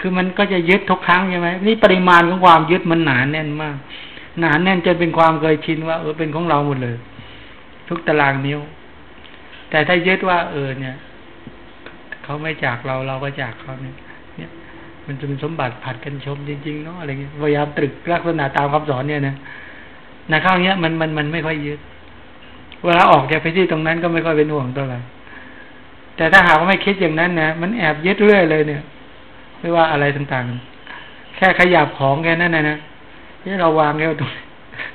คือมันก็จะยึดทุกครั้งใช่ไหมนี่ปริมาณของความยึดมันหนาแน่นมาก หนาแน่นจนเป็นความเคยชินว่าเออเป็นของเราหมดเลย ทุกตารางนิ้ว แต่ถ้ายึดว่าเออเนี่ย เขาไม่จากเราเราก็จากเขาเนี่ยเนี่ยมันจะเป็นสมบัติผัดกันชมจริงๆเนาะอะไรเงี้ยพยายามตรึกลักษณะตามคำสอนเนี่ยนะนะข้าวเนี้ยมันมันมันไม่ค่อยยึดเวลาออกจากไปที่ตรงนั้นก็ไม่ค่อยเป็นห่วงตัวอะไรแต่ถ้าหากว่าไม่คิดอย่างนั้นนะมันแอบยึดเรื่อยเลยเนี่ย ไม่ว่าอะไรต่างๆ แค่ขยับของแค่นั้นนะนะที่เราวางแค่ตรง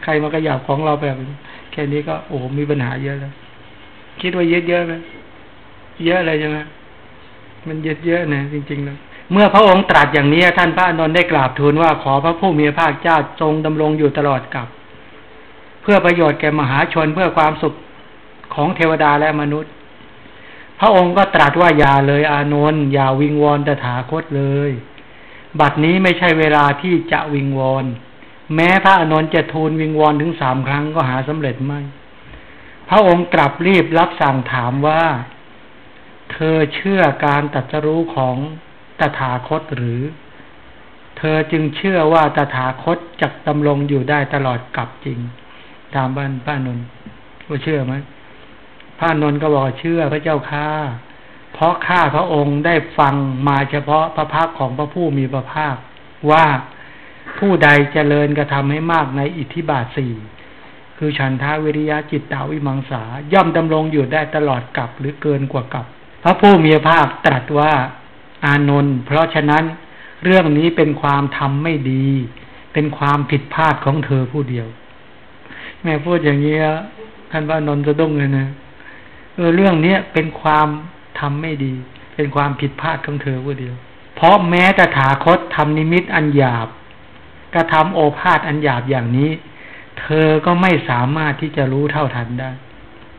ใครมาขยับของเราแบบแค่นี้ก็โอ้มีปัญหาเยอะแล้วคิดว่าเยอะเยอะไหมเยอะเลยใช่ไหม มันเยอะเยอะนะจริงๆแล้วเมื่อพระองค์ตรัสอย่างนี้ท่านพระอนนท์ได้กราบทูลว่าขอพระผู้มีพระภาคเจ้าทรงดำรงอยู่ตลอดกับ เพื่อประโยชน์แก่มหาชนเพื่อความสุขของเทวดาและมนุษย์ พระองค์ก็ตรัสว่าอย่าเลยอานนท์อย่าวิงวอนตถาคตเลย บัดนี้ไม่ใช่เวลาที่จะวิงวอนแม้พระอนนท์จะทูลวิงวอนถึงสามครั้งก็หาสำเร็จไม่ พระองค์กลับรีบรับสั่งถามว่า เธอเชื่อการตัดรู้ของตถาคตหรือ เธอจึงเชื่อว่าตถาคตจะดำรงอยู่ได้ตลอดกับจริง ตามบ้านพระนนท์ว่าเชื่อไหมพระนนท์ก็บอกเชื่อพระเจ้าข้าเพราะข้าพระองค์ได้ฟังมาเฉพาะพระภาคของพระผู้มีพระภาค ว่าผู้ใดเจริญกระทำให้มากในอิทธิบาทสี่คือฉันทาวิริยะจิตตาวิมังสาย่อมดำรงอยู่ได้ตลอดกับหรือเกินกว่ากับ พระผู้มีพระภาคตรัสว่า อานนท์เพราะฉะนั้นเรื่องนี้เป็นความทำไม่ดี เป็นความผิดพลาดของเธอผู้เดียว แม่พูดอย่างนี้ท่านว่านนท์จะต้องเลยนะเออเรื่องเนี้ยเป็นความทำไม่ดี เป็นความผิดพลาดของเธอว่าเดียว เพราะแม้แต่ถาคตทำนิมิตอันหยาบกระทำโอภาษอันหยาบอย่างนี้ เธอก็ไม่สามารถที่จะรู้เท่าทันได้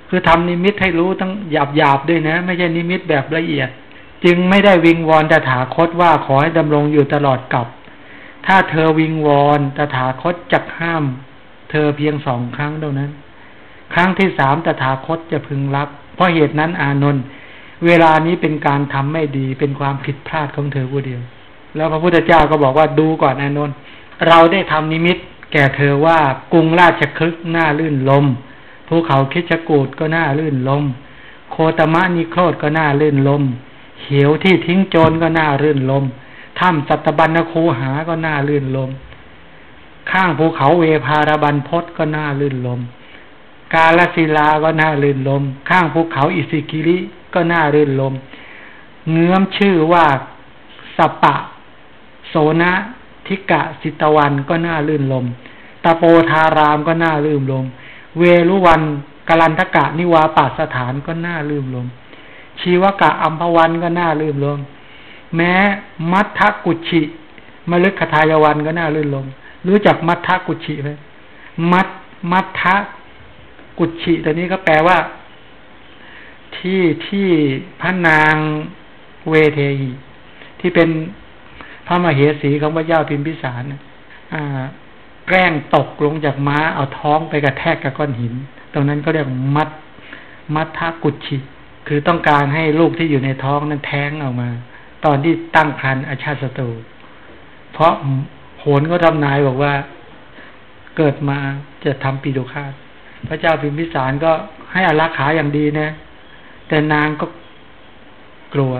คือทำนิมิตให้รู้ตั้งหยาบหยาบด้วยนะ ไม่ใช่นิมิตแบบละเอียด จึงไม่ได้วิงวอนตถาคตว่าขอให้ดำรงอยู่ตลอดกับ ถ้าเธอวิงวอนตถาคตจักห้าม เธอเพียงสองครั้งเท่านั้น ครั้งที่สามตถาคตจะพึงรับ เพราะเหตุนั้นอานนท์เวลานี้เป็นการทำไม่ดีเป็นความผิดพลาดของเธอผู้เดียว แล้วพระพุทธเจ้าก็บอกว่าดูก่อนอานนท์เราได้ทำนิมิต แก่เธอว่ากรุงราชคลึกหน้าลื่นลม ภูเขาคิชกูดก็น้าลื่นลม โคตมะนิโครดก็น้าลื่นลมเหวที่ทิ้งโจรก็น้าลื่นลมถ้ำสัตบัญญคูหาก็น้าลื่นลม ข้างภูเขาเวพารบันพศก็น้าลื่นลม กาลศิลาก็น้าลื่นลม ข้างภูเขาอิสิกิริก็น้าลื่นลม เงื้อมชื่อว่าสปะ โสนะทิกะสิตวันก็น่าลื่นลม ตะโปธารามก็น่าลื่นลม เวลุวันกลันทกะนิวาปาสถานก็น่าลื่นลมชีวกะอัมพวันก็น่าลื่นลมแม้มัทธกุชิมลึกคทายวันก็น่าลื่นลมรู้จักมัทธกุชิไหมมัทมัทธกุชิตัวนี้ก็แปลว่า ที่ที่พระนางเวเทหีที่เป็นพระมเหสีของพระเจ้าพิมพิสารอ่า แกล้งตกลงจากม้า เอาท้องไปกระแทกกับก้อนหิน ตรงนั้นก็เรียกมัดมัทธกุชิ คือต้องการให้ลูกที่อยู่ในท้องนั้นแท้งออกมา ตอนที่ตั้งครรภ์อาชาติศัตรูเพราะโหนก็ทำนายบอกว่าเกิดมาจะทำปีโดคาตพระเจ้าพิมพิสารก็ให้อารักขาอย่างดีนะ แต่นางก็กลัว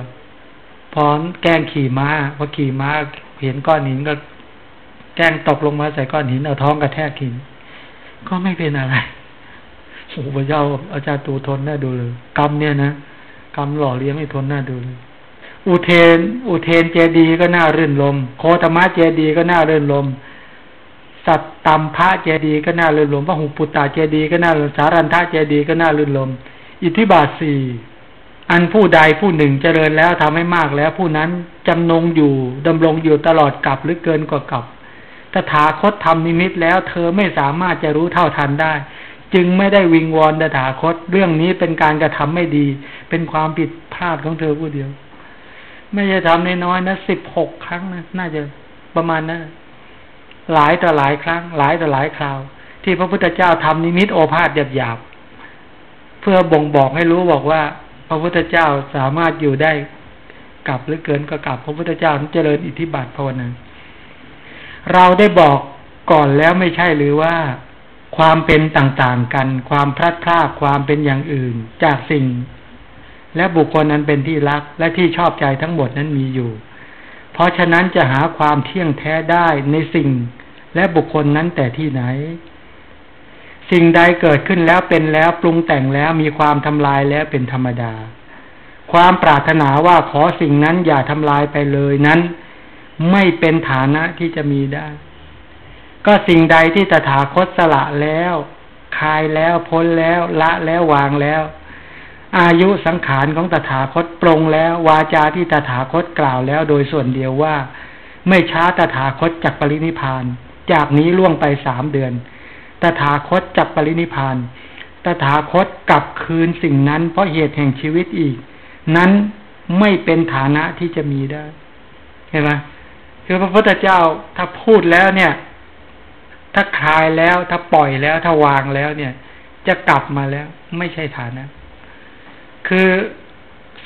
พร้อมแกล้งขี่ม้าพอขี่ม้าเห็นก้อนหินก็ แกล้งตกลงมาใส่ก้อนหินเอาท้องกระแทกหิน ก็ไม่เป็นอะไรโอ้พระเจ้าอาจารย์ตูทนน่าดูเลยกรรมเนี่ยนะกรรมหล่อเลี้ยงให้ทนน่าดูเลยอุเทน อุเทนเจดีก็น่ารื่นลม โคตมะเจดีก็น่ารื่นลม สัตตัมพระเจดีก็น่ารื่นลมพระหุปุตตาเจดีก็น่ารื่นสารันทะเจดีก็น่ารื่นลม อิทธิบาทสี่อันผู้ใดผู้หนึ่งเจริญแล้วทำให้มากแล้วผู้นั้นจำนงอยู่ดำรงอยู่ตลอดกับหรือเกินกว่ากับ ตถาคตทำนิมิตแล้ว เธอไม่สามารถจะรู้เท่าทันได้ จึงไม่ได้วิงวอนตถาคต เรื่องนี้เป็นการกระทำไม่ดี เป็นความผิดพลาดของเธอผู้เดียว ไม่ใช่ทำน้อยๆนะสิบหกครั้งนะน่าจะประมาณนะั้นหลายต่อหลายครั้ง หลายต่อหลายคราว ที่พระพุทธเจ้าทำนิมิตโอภาษหยาบๆเพื่อบ่งบอกให้รู้บอกว่า พระพุทธเจ้าสามารถอยู่ได้กลับหรือเกินก็กลับ พระพุทธเจ้านั้นเจริญอิทธิบาทภาวนา เราได้บอกก่อนแล้วไม่ใช่หรือว่า ความเป็นต่างๆกัน ความพลัดพรากความเป็นอย่างอื่น จากสิ่ง และบุคคลนั้นเป็นที่รักและที่ชอบใจทั้งหมดนั้นมีอยู่ เพราะฉะนั้นจะหาความเที่ยงแท้ได้ในสิ่ง และบุคคลนั้นแต่ที่ไหน สิ่งใดเกิดขึ้นแล้วเป็นแล้วปรุงแต่งแล้วมีความทำลายแล้วเป็นธรรมดา ความปรารถนาว่าขอสิ่งนั้นอย่าทำลายไปเลยนั้น ไม่เป็นฐานะที่จะมีได้ ก็สิ่งใดที่ตถาคตสละแล้วคายแล้วพ้นแล้ว ละแล้ววางแล้ว อายุสังขารของตถาคตปรงแล้ว วาจาที่ตถาคตกล่าวแล้ว โดยส่วนเดียวว่า ไม่ช้าตถาคตจากปรินิพาน จากนี้ล่วงไปสามเดือน ตถาคตจับปรินิพานตถาคตกลับคืนสิ่งนั้น เพราะเหตุแห่งชีวิตอีก นั้นไม่เป็นฐานะที่จะมีได้ เห็นไหม คือพระพุทธเจ้าถ้าพูดแล้วเนี่ย ถ้าคลายแล้ว ถ้าปล่อยแล้ว ถ้าวางแล้วเนี่ย จะกลับมาแล้ว ไม่ใช่ฐานะ คือ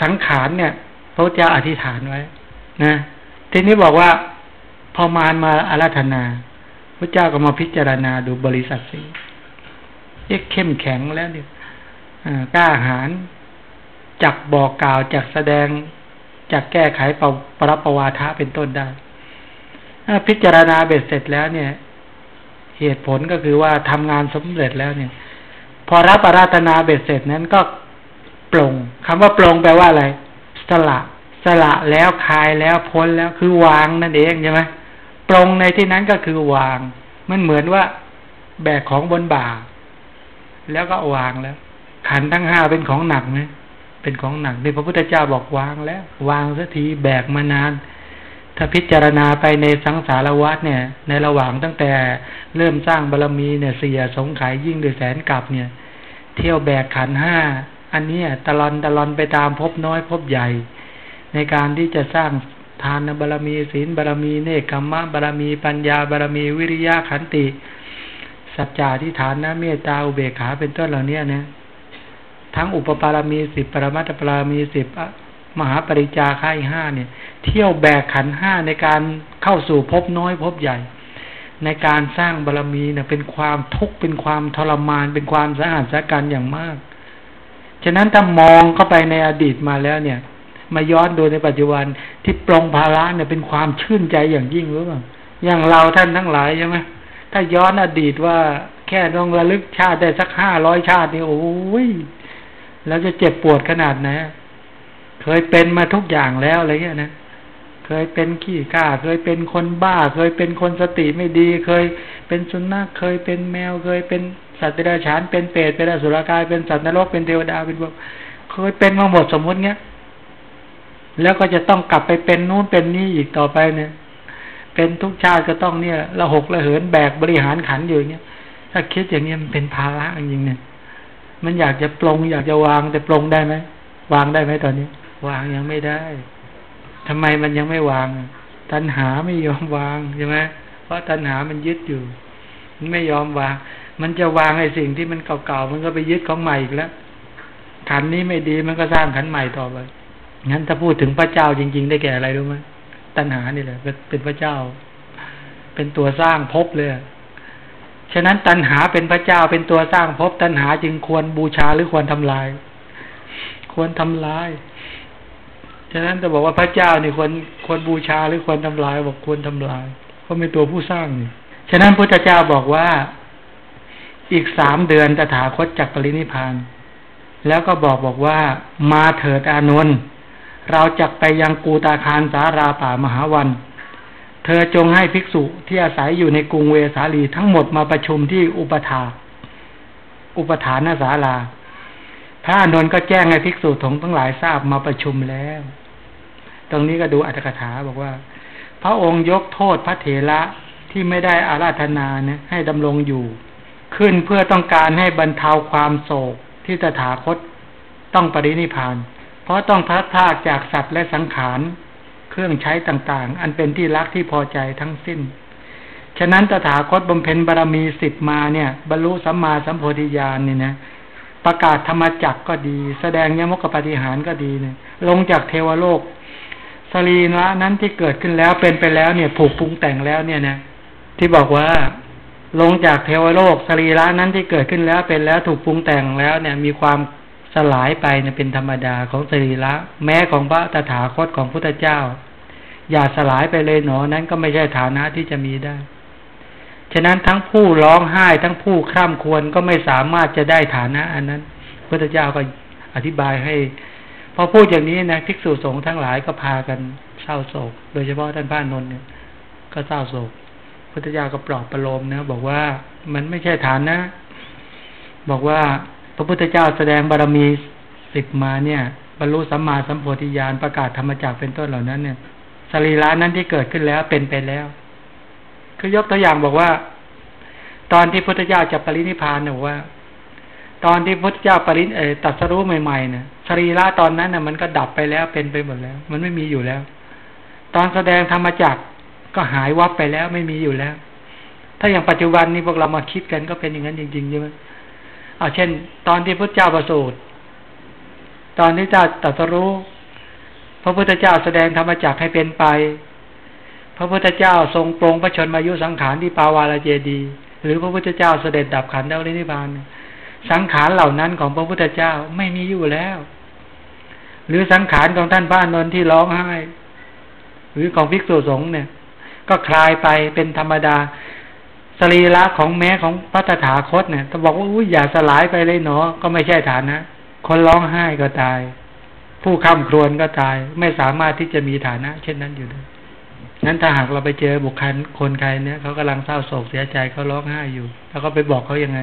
สังขารเนี่ยพระเจ้าอธิษฐานไว้ นะทีนี้บอกว่า พอมารมาอาราธนาพระเจ้าก็มาพิจารณาดูบริษัทสิเอ็กเข้มแข็งแล้วเนี่ยกล้าหาญจักบอกกล่าวจักแสดงจักแก้ไขปรปรปวาทะเป็นต้นได้ พิจารณาเบ็ดเสร็จแล้วเนี่ย เหตุผลก็คือว่าทำงานสำเร็จแล้วเนี่ย พอรับปราตนาเบ็ดเสร็จนั้นก็ปลงคำว่าปลงแปลว่าอะไร สละ สละแล้วคลายแล้วพ้นแล้วคือวางนั่นเองใช่ไหมปรงในที่นั้นก็คือวาง มันเหมือนว่า แบกของบนบ่า แล้วก็วางแล้ว ขันทั้งห้าเป็นของหนักไหมเป็นของหนักในพระพุทธเจ้าบอกวางแล้ว วางสักทีแบกมานาน ถ้าพิจารณาไปในสังสารวัฏเนี่ย ในระหว่างตั้งแต่เริ่มสร้างบารรมีเนี่ยเสียสงไขยยิ่งด้วยแสนกลับเนี่ย เที่ยวแบกขันห้าอันนี้ตลอนตลอนไปตามพบน้อยพบใหญ่ ในการที่จะสร้างทานบารรมีศีลบารรมีเนคขมะบารรมีปัญญาบารรมีวิริยะขันติ สัจจะที่ฐานนะเมตตาอุเบกขาเป็นต้นเหล่านี้นะทั้งอุปปารมีสิบปรมัตถปารมีสิบ มหาปริจาค่ายห้าเนี่ย เที่ยวแบกขันห้าในการเข้าสู่พบน้อยพบใหญ่ ในการสร้างบารรมีเนี่ยเป็นความทุกข์เป็นความทรมาน เป็นความสาหัสสาการอย่างมาก ฉะนั้นถ้ามองเข้าไปในอดีตมาแล้วเนี่ย มาย้อนดูในปัจจุบันที่ปลงภาระเนี่ยเป็นความชื่นใจอย่างยิ่งหรือเปล่าอย่างเราท่านทั้งหลายใช่ไหมถ้าย้อนอดีตว่าแค่ต้องระลึกชาติได้สักห้าร้อยชาตินี่โอ้ยแล้วจะเจ็บปวดขนาดไหน เคยเป็นมาทุกอย่างแล้วอะไรเงี้ยนะเคยเป็นขี้ข้าเคยเป็นคนบ้า เคยเป็นคนสติไม่ดี เคยเป็นสุนัขเคยเป็นแมว เคยเป็นสัตว์เดรัจฉานเป็นเปรตเป็นอสุรกายเป็นสัตว์นรกเป็นเทวดาเป็นพวกเคยเป็นมาหมดสมมติเงี้ยแล้วก็จะต้องกลับไปเป็นนู้นเป็นนี้อีกต่อไปเนี่ย เป็นทุกชาติก็ต้องเนี่ยละหกละเหินแบกบริหารขันอยู่เงี้ยถ้าคิดอย่างนี้ยมันเป็นภาระจริงเนี่ย มันอยากจะปลงอยากจะวางแต่ปลงได้ไหมวางได้ไหมตอนนี้ วางยังไม่ได้ทำไมมันยังไม่วาง ตัณหาไม่ยอมวางใช่ไหมเพราะตัณหามันยึดอยู่ มันไม่ยอมวาง มันจะวางไอ้สิ่งที่มันเก่าๆมันก็ไปยึดของใหม่อีกแล้วขันนี้ไม่ดีมันก็สร้างขันใหม่ต่อไปงั้นถ้าพูดถึงพระเจ้าจริง ๆ ได้แก่อะไรรู้ไหมตัณหานี่แหละเป็นพระเจ้า เป็นตัวสร้างภพเลยฉะนั้นตัณหาเป็นพระเจ้าเป็นตัวสร้างภพตัณหาจึงควรบูชาหรือควรทำลาย ควรทำลาย ฉะนั้นจะบอกว่าพระเจ้านี่ควรควรบูชาหรือควรทำลายบอกควรทำลาย เพราะเป็นตัวผู้สร้างนี่ฉะนั้นพระเจ้าบอกว่าอีกสามเดือนตถาคตจักปรินิพาน แล้วก็บอกบอกว่า มาเถิดอานนท์เราจักไปยังกูตาคารสาราป่ามหาวัน เธอจงให้ภิกษุที่อาศัยอยู่ในกรุงเวสาลีทั้งหมดมาประชุมที่อุปถาอุปถานาศาลา พระอานนท์ก็แจ้งให้ภิกษุทงทั้งหลายทราบมาประชุมแล้ว ตรงนี้ก็ดูอัตถกถาบอกว่า พระองค์ยกโทษพระเถระที่ไม่ได้อาราธนาเนี่ยให้ดำรงอยู่ ขึ้นเพื่อต้องการให้บรรเทาความโศกที่ตถาคตต้องปรินิพาน เพราะต้องพัดพากจากสัตว์และสังขารเครื่องใช้ต่างๆ อันเป็นที่รักที่พอใจทั้งสิ้น ฉะนั้นตถาคตบำเพ็ญบารรมีสิบมาเนี่ย บรรลุสัมมาสัมโพธิญาณนี่นะประกาศธรรมจักก็ดี แสดงยมกปฏิหารก็ดีเนี่ยลงจากเทวโลก สรีระนั้นที่เกิดขึ้นแล้วเป็นไปแล้วเนี่ย ผูกปรุงแต่งแล้วเนี่ยนะที่บอกว่าลงจากเทวโลกสรีระนั้นที่เกิดขึ้นแล้วเป็นแล้วถูกปรุงแต่งแล้วเนี่ย มีความสลายไปเนี่ยเป็นธรรมดาของสรีระแม้ของพระตถาคตของพุทธเจ้า อย่าสลายไปเลยหนอนั้นก็ไม่ใช่ฐานะที่จะมีได้ ฉะนั้นทั้งผู้ร้องไห้ทั้งผู้คร่ำควรก็ไม่สามารถจะได้ฐานะ อันนั้น พุทธเจ้าก็อธิบายให้ พอพูดอย่างนี้นะภิกษุสงฆ์ทั้งหลายก็พากันเศร้าโศก โดยเฉพาะท่านพระนนท์เนี่ยก็เศร้าโศกพุทธเจ้าก็ปลอบประโลมนะบอกว่ามันไม่ใช่ฐานนะ บอกว่าพระพุทธเจ้าแสดงบารมีสิบมาเนี่ยบรรลุสัมมาสัมโพธิญาณประกาศธรรมจักเป็นต้นเหล่านั้นเนี่ยสรีระนั้นที่เกิดขึ้นแล้วเป็นไปแล้ว คือยกตัวอย่างบอกว่า ตอนที่พุทธเจ้าจะปรินิพานเนี่ยว่า ตอนที่พุทธเจ้าปริเอตัดสรู้ใหม่ๆเนี่ย รีระตอนนั้นน่ะมันก็ดับไปแล้วเป็นไปหมดแล้ว มันไม่มีอยู่แล้ว ตอนแสดงธรรมจักก็หายวับไปแล้วไม่มีอยู่แล้ว ถ้าอย่างปัจจุบันนี้พวกเรามาคิดกันก็เป็นอย่างนั้นจริงๆใช่ไหมเอาเช่น ตอนที่พระเจ้าประสูติตอนที่เจ้าตรัสรู้พระพุทธเจ้าแสดงธรรมจักให้เป็นไป พระพุทธเจ้าทรงปรงพระชนมายุสังขารที่ปาวาลเจดี หรือพระพุทธเจ้าเสด็จดับขันธ์แล้วนิพพาน สังขารเหล่านั้นของพระพุทธเจ้าไม่มีอยู่แล้ว หรือสังขารของท่านพระนนท์ที่ร้องไห้ หรือของภิกษุสงฆ์เนี่ย ก็คลายไปเป็นธรรมดาสรีระของแม้ของพระตถาคตเนี่ยถ้าบอกว่าอุ้ยอย่าสลายไปเลยเนาะก็ไม่ใช่ฐานะ คนร้องไห้ก็ตาย ผู้ค้ำครวญก็ตาย ไม่สามารถที่จะมีฐานะ เช่นนั้นอยู่เลยนั้นถ้าหากเราไปเจอบุคคลคนใครเนี่ยเขากำลังเศร้าโศกเสียใจเขาร้องไห้อยู่ แล้วก็ไปบอกเขายังไง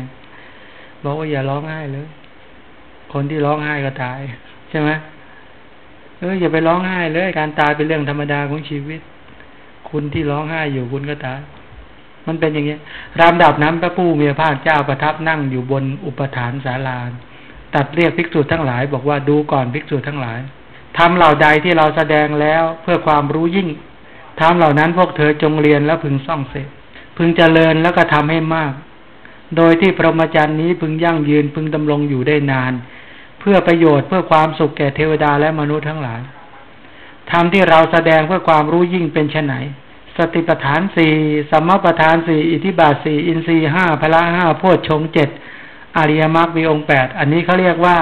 บอกว่าอย่าร้องไห้เลย คนที่ร้องไห้ก็ตาย ใช่ไหม เอออย่าไปร้องไห้เลย การตายเป็นเรื่องธรรมดาของชีวิต คุณที่ร้องไห้อยู่คุณก็ตาย มันเป็นอย่างนี้รามดับนั้นพระผู้มีพระภาคเจ้าประทับนั่งอยู่บนอุปฐานศาลาตัดเรียกภิกษุทั้งหลาย บอกว่าดูก่อนภิกษุทั้งหลายทำเหล่าใดที่เราแสดงแล้วเพื่อความรู้ยิ่งทำเหล่านั้นพวกเธอจงเรียนแล้วพึงซ่องเสร็จ พึงเจริญแล้วก็ทำให้มาก โดยที่พรหมจรรย์นี้พึงยั่งยืนพึงดำรงอยู่ได้นาน พื่อประโยชน์เพื่อความสุขแก่เทวดาและมนุษย์ทั้งหลายทำที่เราแสดงเพื่อความรู้ยิ่งเป็นไนสติปัฏฐานสี่สัมมาปัฏฐานสี่อิทิบาทสี่อินทรีห้าพละห้าโพชฌงเจ็ดอริยมรรคมีองแปดอันนี้เขาเรียกว่า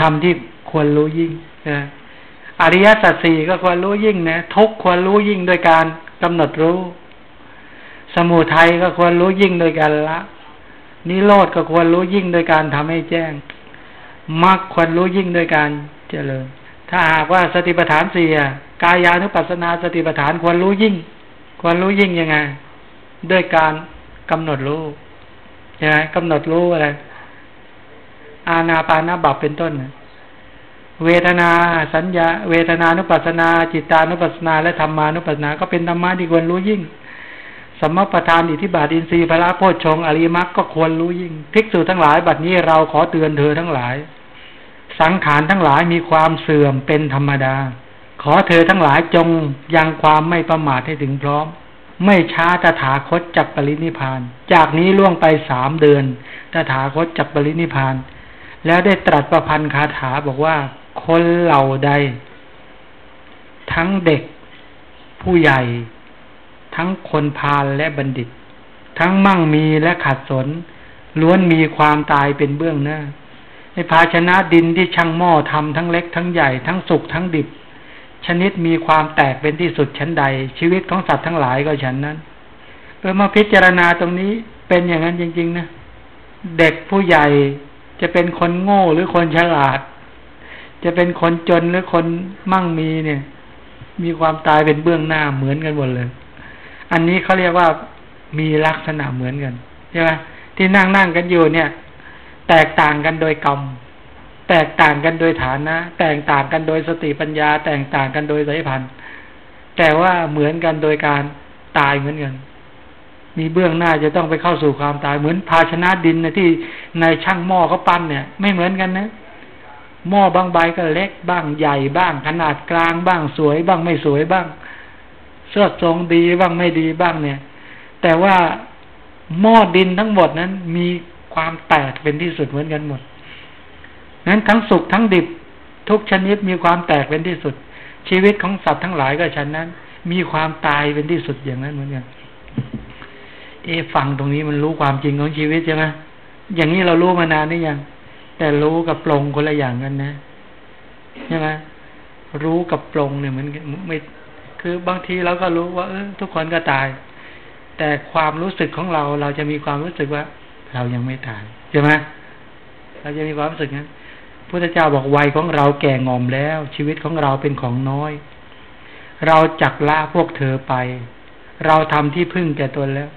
ทำที่ควรรู้ยิ่งนะอริยสัจสี่ก็ควรรู้ยิ่งนะทุกควรรู้ยิ่งโดยการกำหนดรู้ สมุทัยก็ควรรู้ยิ่งโดยการละนิโรธก็ควรรู้ยิ่งโดยการทำให้แจ้ง มรรคควรรู้ยิ่งโดยการเจริญ ถ้าหากว่าสติปัฏฐานสี่กายานุปัสสนาสติปัฏฐานควรรู้ยิ่ง ควรรู้ยิ่งยังไง ด้วยการกำหนดรู้ยังไงกำหนดรู้อะไรอาณาปานาบับเป็นต้น เวทนาสัญญา เวทนานุปัสนา จิตานุปัสนา และธรรมานุปัสนา ก็เป็นธรรมะที่ควรรู้ยิ่งสมมประธานอิทธิบาทอินทรีย์พระโพชฌงอริมักก็ควรรู้ยิ่งภิกษุทั้งหลาย บัดนี้เราขอเตือนเธอทั้งหลาย สังขารทั้งหลายมีความเสื่อมเป็นธรรมดา ขอเธอทั้งหลายจงยังความไม่ประมาทให้ถึงพร้อม ไม่ช้าตถาคตจักปรินิพาน จากนี้ล่วงไปสามเดือนตถาคตจักปรินิพาน แล้วได้ตรัสประพันธ์คาถาบอกว่า คนเหล่าใด ทั้งเด็ก ผู้ใหญ่ ทั้งคนพาลและบัณฑิต ทั้งมั่งมีและขัดสน ล้วนมีความตายเป็นเบื้องหน้า ในภาชนะดินที่ช่างหม้อทำทั้งเล็กทั้งใหญ่ทั้งสุกทั้งดิบ ชนิดมีความแตกเป็นที่สุดชั้นใด ชีวิตของสัตว์ทั้งหลายก็ฉันนั้นเออมาพิจารณาตรงนี้เป็นอย่างนั้นจริง ๆ นะ เด็กผู้ใหญ่จะเป็นคนโง่หรือคนฉลาด จะเป็นคนจนหรือคนมั่งมีเนี่ย มีความตายเป็นเบื้องหน้าเหมือนกันหมดเลย อันนี้เขาเรียกว่ามีลักษณะเหมือนกันใช่ไหมที่นั่งนั่งกันอยู่เนี่ย แตกต่างกันโดยกรรม แตกต่างกันโดยฐานะ แตกต่างกันโดยสติปัญญา แตกต่างกันโดยสายพันธุ์ แต่ว่าเหมือนกันโดยการตายเหมือนกัน มีเบื้องหน้าจะต้องไปเข้าสู่ความตาย เหมือนภาชนะดินนะที่ในช่างหม้อเขาปั้นเนี่ย ไม่เหมือนกันนะ หม้อบางใบก็เล็กบ้างใหญ่บ้าง ขนาดกลางบ้างสวยบ้างไม่สวยบ้างเสื้อทรงดีบ้างไม่ดีบ้างเนี่ย แต่ว่าหม้อดินทั้งหมดนั้นมี ความแตกเป็นที่สุดเหมือนกันหมดนั้นทั้งสุกทั้งดิบทุกชนิดมีความแตกเป็นที่สุด ชีวิตของสัตว์ทั้งหลายก็ฉันนั้น มีความตายเป็นที่สุดอย่างนั้นเหมือนกันเอฟังตรงนี้มันรู้ความจริงของชีวิตใช่ไหมอย่างนี้เรารู้มานานนี่ยัง แต่รู้กับปรงคนละอย่างกันนะใช่ไหมรู้กับปรงเนี่ยเหมือนไม่คือบางทีเราก็รู้ว่า เออทุกคนก็ตาย แต่ความรู้สึกของเราเราจะมีความรู้สึกว่า เรายังไม่ตายใช่ไหมเราจะมีความรู้สึกนั้นพุทธเจ้าบอกวัยของเราแก่งอมแล้ว ชีวิตของเราเป็นของน้อย เราจักละพวกเธอไป เราทำที่พึ่งแก่ตนแล้ว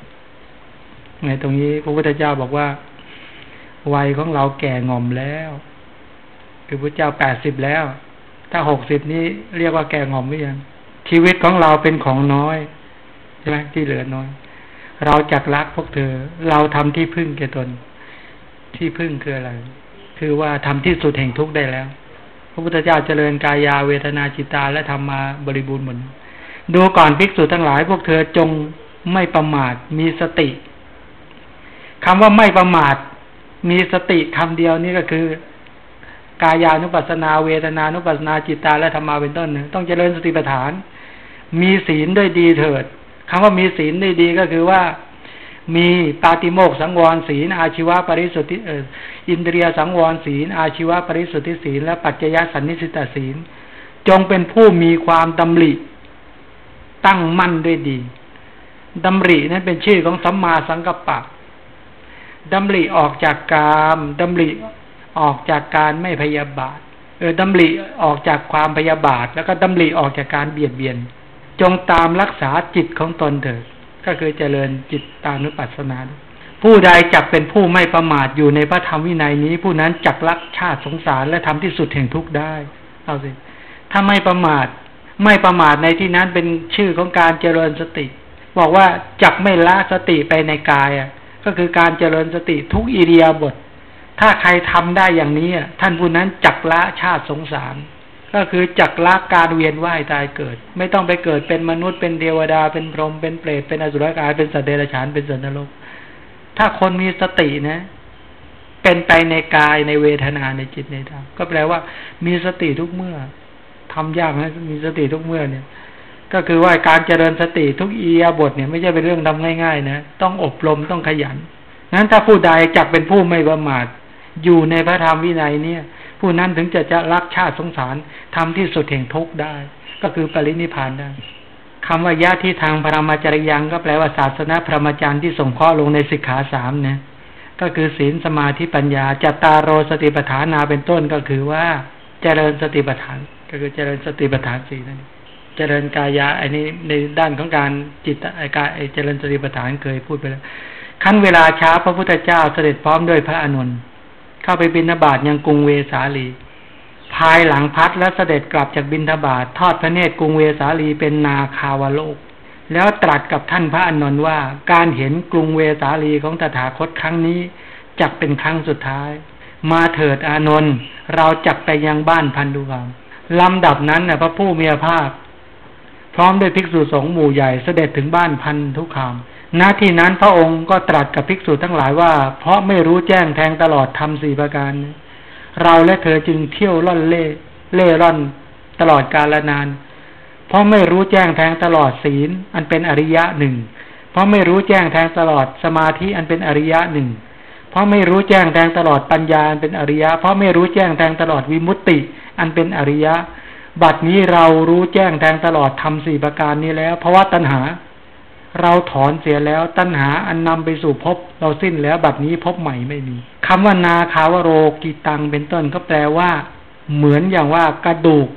ในตรงนี้พระพุทธเจ้าบอกว่า วัยของเราแก่งอมแล้วคือพระเจ้าแปดสิบแล้ว ถ้าหกสิบนี้เรียกว่าแก่งอมหรือยังชีวิตของเราเป็นของน้อยใช่ไหมที่เหลือน้อย เราจักรักพวกเธอ เราทำที่พึ่งแก่ตน ที่พึ่งคืออะไร คือว่าทำที่สุดแห่งทุกข์ได้แล้ว พระพุทธเจ้าเจริญกายาเวทนาจิตาและธรรมาบริบูรณ์หมดดูก่อนภิกษุทั้งหลาย พวกเธอจงไม่ประมาทมีสติคำว่าไม่ประมาท มีสติคำเดียวนี่ก็คือกายานุปัสนาเวทนานุปัสนาจิตตาและธรรมาเป็นต้น ต้องเจริญสติปัฏฐาน มีศีลด้วยดีเถิด คำว่ามีศีลด้ดีก็คือว่ามีปาติโมกสังวรศีล อาชีวะปริสุทธิเอออินเดียสังวรศีล อาชีวะปริสุทธิศีล และปัจจยสันนิสิตศีล จงเป็นผู้มีความดำริตั้งมั่นด้วยดีดำรินั้นเป็นชื่อของสัมมาสังกัปปะดำริออกจากกามดำริออกจากการไม่พยาบาท เออดำริออกจากความพยาบาท แล้วก็ดำริออกจากการเบียดเบียน จงตามรักษาจิตของตนเถิดก็คือเจริญจิตตามนุปัสสนา ผู้ใดจักเป็นผู้ไม่ประมาทอยู่ในพระธรรมวินัยนี้ ผู้นั้นจักรักชาติสงสารและทำที่สุดแห่งทุกข์ได้ เอาสิ ถ้าไม่ประมาท ไม่ประมาทในที่นั้นเป็นชื่อของการเจริญสติ บอกว่าจักไม่ละสติไปในกายอะ ก็คือการเจริญสติทุกอิริยาบถถ้าใครทำได้อย่างนี้ท่านผู้นั้นจักละชาติสงสาร ก็คือจักละการเวียนว่ายตายเกิด ไม่ต้องไปเกิดเป็นมนุษย์เป็นเทวดาเป็นพรหมเป็นเปรตเป็นอสุรกายเป็นสัตว์เดรัจฉานเป็นสัตว์นรก ถ้าคนมีสตินะ เป็นไปในกายในเวทนาในจิตในธรรมก็แปลว่ามีสติทุกเมื่อทำยากนะมีสติทุกเมื่อเนี่ย ก็คือว่าการเจริญสติทุกอียาบทเนี่ยไม่ใช่เป็นเรื่องทำง่ายๆ นะ ต้องอบรมต้องขยันนั้นถ้าผู้ใดจักเป็นผู้ไม่ประมาทอยู่ในพระธรรมวินัยเนี่ย ผู้นั้นถึงจะจะรักชาติสงสารทำที่สุดแห่งทุกข์ได้ ก็คือปรินิพานได้คำว่าญาติที่ทางพระมจริยังก็แปลว่าศาสนาพระมจารย์ที่ส่งข้อลงในสิกขาสามเนี่ยก็คือศีลสมาธิปัญญาจัตตารโรสติปัฏฐานาเป็นต้นก็คือว่าเจริญสติปัฏฐาน ก็คือเจริญสติปัฏฐานสี่นั่นเจริญกายะอันนี้ในด้านของการจิตไอกายเจริญสติปัฏฐานเคยพูดไปแล้วขั้นเวลาช้าพระพุทธเจ้าเสด็จพร้อมด้วยพระอนุน เข้าไปบินทบาทยังกรุงเวสาลี ภายหลังพัดและเสด็จกลับจากบินทบาททอดพระเนตรกรุงเวสาลีเป็นนาคาวโลก แล้วตรัสกับท่านพระอนนท์ว่า การเห็นกรุงเวสาลีของตถาคตครั้งนี้จักเป็นครั้งสุดท้าย มาเถิดอานนท์เราจักไปยังบ้านพันธุกรรมลำดับนั้นนะพระผู้มีพระภาค พร้อมด้วยภิกษุสงฆ์หมู่ใหญ่เสด็จถึงบ้านพันธุกร ณที่นั้นพระองค์ก็ตรัสกับภิกษุทั้งหลายว่า เพราะไม่รู้แจ้งแทงตลอดทำสี่ประการ เราและเธอจึงเที่ยวล่อนเล่เล่ร่อนตลอดกาลนาน เพราะไม่รู้แจ้งแทงตลอดศีล อันเป็นอริยะหนึ่ง เพราะไม่รู้แจ้งแทงตลอดสมาธิอันเป็นอริยะหนึ่ง เพราะไม่รู้แจ้งแทงตลอดปัญญาอันเป็นอริยะ เพราะไม่รู้แจ้งแทงตลอดวิมุตติ อันเป็นอริยะ บัดนี้เรารู้แจ้งแทงตลอดทำสี่ประการนี้แล้ว เพราะว่าตัณหา เราถอนเสียแล้วตัณหาอันนำไปสู่ภพเราสิ้นแล้วแบบนี้ภพใหม่ไม่มีคำว่านาคาวโรกิตังเป็นต้นก็แปลว่า เหมือนอย่างว่ากระดูก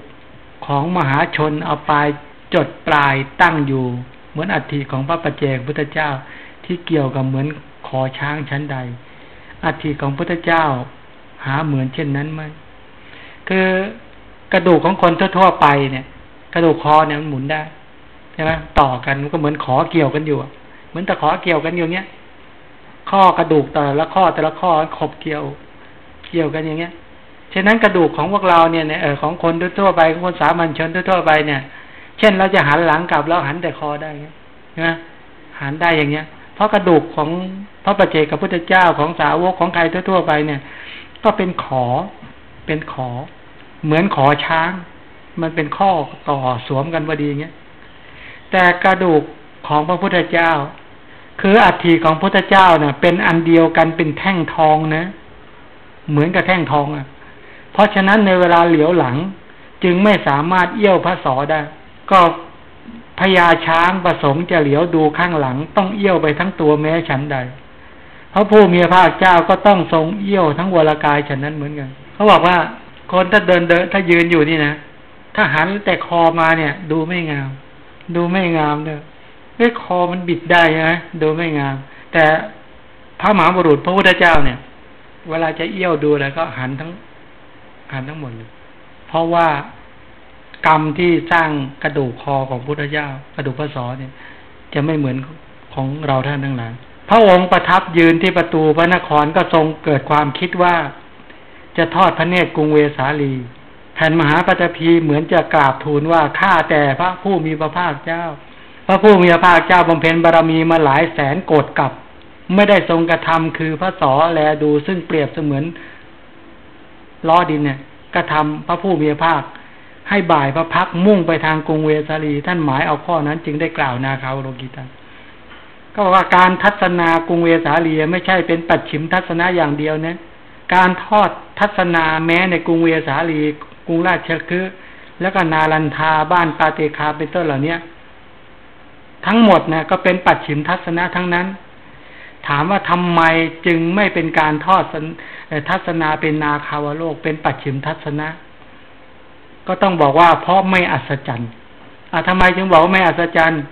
ของมหาชนเอาปลายจดปลายตั้งอยู่ เหมือนอัฐิของพระประเจกพุทธเจ้าที่เกี่ยวกับเหมือนขอช้างชั้นใด อัฐิของพุทธเจ้า หาเหมือนเช่นนั้นไหมคือกระดูกของคนทั่วๆไปเนี่ย กระดูกคอเนี่ยมันหมุนได้ ใช่ไหมต่อกันก็เหมือนขอเกี่ยวกันอยู่เหมือนตะขอเกี่ยวกันอยู่เนี้ยข้อกระดูกแต่ละข้อแต่ละข้อขบเกี่ยวเกี่ยวกันอย่างเงี้ยฉะนั้นกระดูกของพวกเราเนี่ยเออของคนทั่วไปของคนสามัญชนทั่วไปเนี่ย เช่นเราจะหันหลังกลับแล้วหันแต่คอได้ใช่ไหมหันได้อย่างเงี้ย เพราะกระดูกของพระประเจกับพุทธเจ้าของสาวกของใครทั่วไปเนี่ย ก็เป็นขอเป็นขอ เหมือนขอช้าง มันเป็นข้อต่อสวมกันพอดีอย่างเงี้ย แต่กระดูกของพระพุทธเจ้า คืออัฐิของพระพุทธเจ้าเนี่ยเป็นอันเดียวกันเป็นแท่งทองนะ เหมือนกับแท่งทองอะ เพราะฉะนั้นในเวลาเหลียวหลัง จึงไม่สามารถเอี้ยวพระสอได้ ก็พญาช้างประสงค์จะเหลียวดูข้างหลัง ต้องเอี้ยวไปทั้งตัวแม้ฉันใดพระผู้มีพระเจ้าก็ต้องทรงเอี้ยวทั้งวรากายฉันนั้นเหมือนกัน เขาบอกว่าคนถ้าเดินเดินถ้ายืนอยู่นี่นะถ้าหันแต่คอมาเนี่ย ดูไม่งาม ดูไม่งามเนี่ยเอ้คอมันบิดได้ไหมดูไม่งาม แต่พระมหาบุรุษพระพุทธเจ้าเนี่ย เวลาจะเอี้ยวดูอะไรก็หันทั้งหันทั้งหมดเลยเพราะว่ากรรมที่สร้างกระดูกคอของพุทธเจ้ากระดูกพระสอเนี่ย จะไม่เหมือนของเราท่านทั้งหลายพระองค์ประทับยืนที่ประตูพระนครก็ทรงเกิดความคิดว่า จะทอดพระเนตรกรุงเวสาลี แผ่นมหาปัตภีเหมือนจะกราบทูลว่าข้าแต่พระผู้มีพระภาคเจ้า พระผู้มีพระภาคเจ้าบำเพ็ญบารมีมาหลายแสนโกดกับ ไม่ได้ทรงกระทำคือพระสอแลดูซึ่งเปรียบเสมือนล้อดินเนี่ยกระทำพระผู้มีพระภาค ให้บ่ายพระพักมุ่งไปทางกรุงเวสาลี ท่านหมายเอาข้อนั้นจึงได้กล่าวนาคาวโลกิตาก็บอกว่าการทัศนากรุงเวสาลีไม่ใช่เป็นปัจฉิมทัศนะอย่างเดียวนะการทอดทัศนาแม้ในกรุงเวสาลี กรุงราชคือแล้วก็นาลันทาบ้านปาเตคาเป็นต้นเหล่านี้ทั้งหมดนะก็เป็นปัจฉิมทัศนะทั้งนั้น ถามว่าทำไมจึงไม่เป็นการทอดทัศนาเป็นนาคาวโลก เป็นปัจฉิมทัศนะ ก็ต้องบอกว่าเพราะไม่อัศจรรย์อะทำไมจึงบอกว่าไม่อัศจรรย์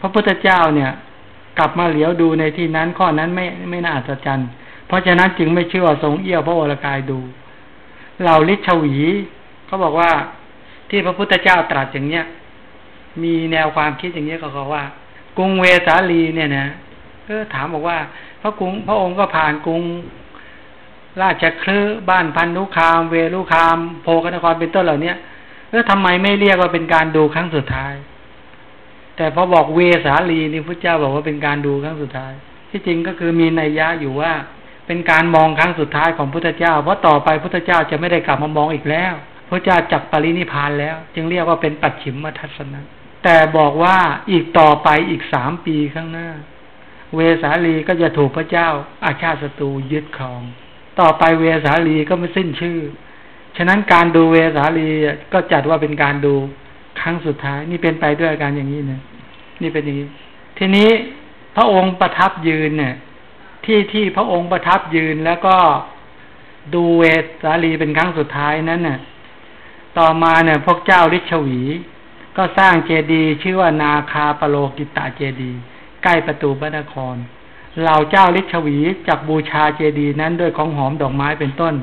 พระพุทธเจ้าเนี่ย กลับมาเหลียวดูในที่นั้นข้อนั้นไม่ไม่น่าอัศจรรย์ เพราะฉะนั้นจึงไม่เชื่อทรงเอี้ยวพระวรกายดู เหล่าฤทธวีเขาบอกว่า ที่พระพุทธเจ้าตรัสอย่างเนี้ย มีแนวความคิดอย่างนี้ก็เขาว่า กรุงเวสาลีเนี่ยนะก็ถามบอกว่า พระกรุงพระองค์ก็ผ่านกรุง ราชคลือบ้านพันธุคาม เวลุคาม โพกนครเป็นต้นเหล่านี้เออทำไมไม่เรียกว่าเป็นการดูครั้งสุดท้าย แต่พอบอกเวสาลีนี่พระเจ้าบอกว่าเป็นการดูครั้งสุดท้าย ที่จริงก็คือมีนัยยะอยู่ว่า เป็นการมองครั้งสุดท้ายของพุทธเจ้า เพราะต่อไปพุทธเจ้าจะไม่ได้กลับมามองอีกแล้วพระเจ้าจักปรินิพานแล้ว จึงเรียกว่าเป็นปัจฉิมทัศนะแต่บอกว่าอีกต่อไปอีกสามปีข้างหน้า เวสาลีก็จะถูกพระเจ้าอาชาติศัตรูยึดครอง ต่อไปเวสาลีก็ไม่สิ้นชื่อ ฉะนั้นการดูเวสาลีก็จัดว่าเป็นการดูครั้งสุดท้าย นี่เป็นไปด้วยอาการอย่างนี้นะนี่เป็นอย่างนี้ ทีนี้พระองค์ประทับยืนเนี่ย ที่ที่พระองค์ประทับยืนแล้วก็ดูเวสาลีเป็นครั้งสุดท้ายนั้นเนี่ยต่อมาเนี่ย พวกเจ้าฤชวี ก็สร้างเจดีย์ชื่อว่านาคาปโลกิตาเจดีย์ใกล้ประตูพระนคร เหล่าเจ้าฤชวีจักบูชาเจดีย์นั้นด้วยของหอมดอกไม้เป็นต้น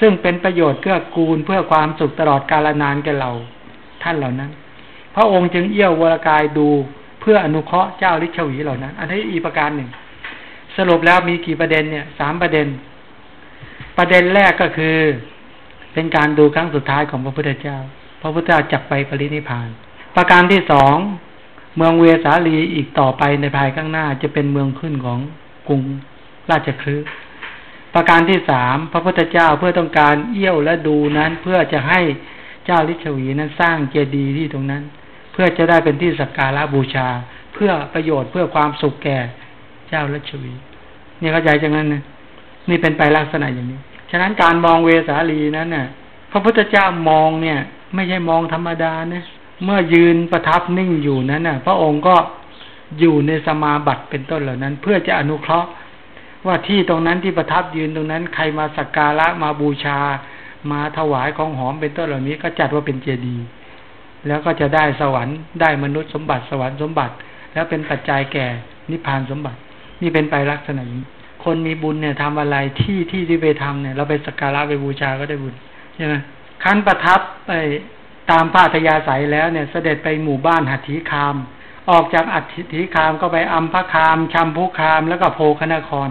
ซึ่งเป็นประโยชน์เพื่อกูลเพื่อความสุขตลอดกาลนานแก่เราท่านเหล่านั้น พระองค์จึงเอี้ยววรกายดูเพื่ออนุเคราะห์เจ้าฤชวีเหล่านั้น อันนี้อีกประการหนึ่ง สรุปแล้วมีกี่ประเด็นเนี่ยสามประเด็น ประเด็นแรกก็คือ เป็นการดูครั้งสุดท้ายของพระพุทธเจ้า พระพุทธเจ้าจักไปปรินิพาน ประการที่สองเมืองเวสาลีอีกต่อไปในภายข้างหน้าจะเป็นเมืองขึ้นของกรุงราชคลึประการที่สามพระพุทธเจ้าเพื่อต้องการเอี้ยวและดูนั้น เพื่อจะให้เจ้าลิชวีนั้นสร้างเจดีย์ที่ตรงนั้น เพื่อจะได้เป็นที่สักการะบูชา เพื่อประโยชน์เพื่อความสุขแก่ เจ้าลิชวีนี่เข้าใจจังนั้นนะนี่เป็นไปลักษณะอย่างนี้ ฉะนั้นการมองเวสาลีนั้นน่ะ พระพุทธเจ้ามองเนี่ย ไม่ใช่มองธรรมดานะเมื่อยืนประทับนิ่งอยู่นั้นน่ะ พระองค์ก็อยู่ในสมาบัติเป็นต้นเหล่านั้น เพื่อจะอนุเคราะห์ ว่าที่ตรงนั้นที่ประทับยืนตรงนั้น ใครมาสักการะมาบูชา มาถวายของหอมเป็นต้นเหล่านี้ ก็จัดว่าเป็นเจดีย์แล้วก็จะได้สวรรค์ได้มนุษย์สมบัติสวรรค์สมบัติ แล้วเป็นปัจจัยแก่นิพพานสมบัติ นี่เป็นไปลักษณะนี้คนมีบุญเนี่ยทำอะไรที่ที่ที่ไปทำเนี่ย เราไปสักการะไปบูชาก็ได้บุญใช่ไหมขั้นประทับไปตามพระธยาศัยแล้วเนี่ย เสด็จไปหมู่บ้านหัตถีคาม ออกจากอัตถิคามก็ไปอัมพคามชัมพุคามแล้วก็โพคนคร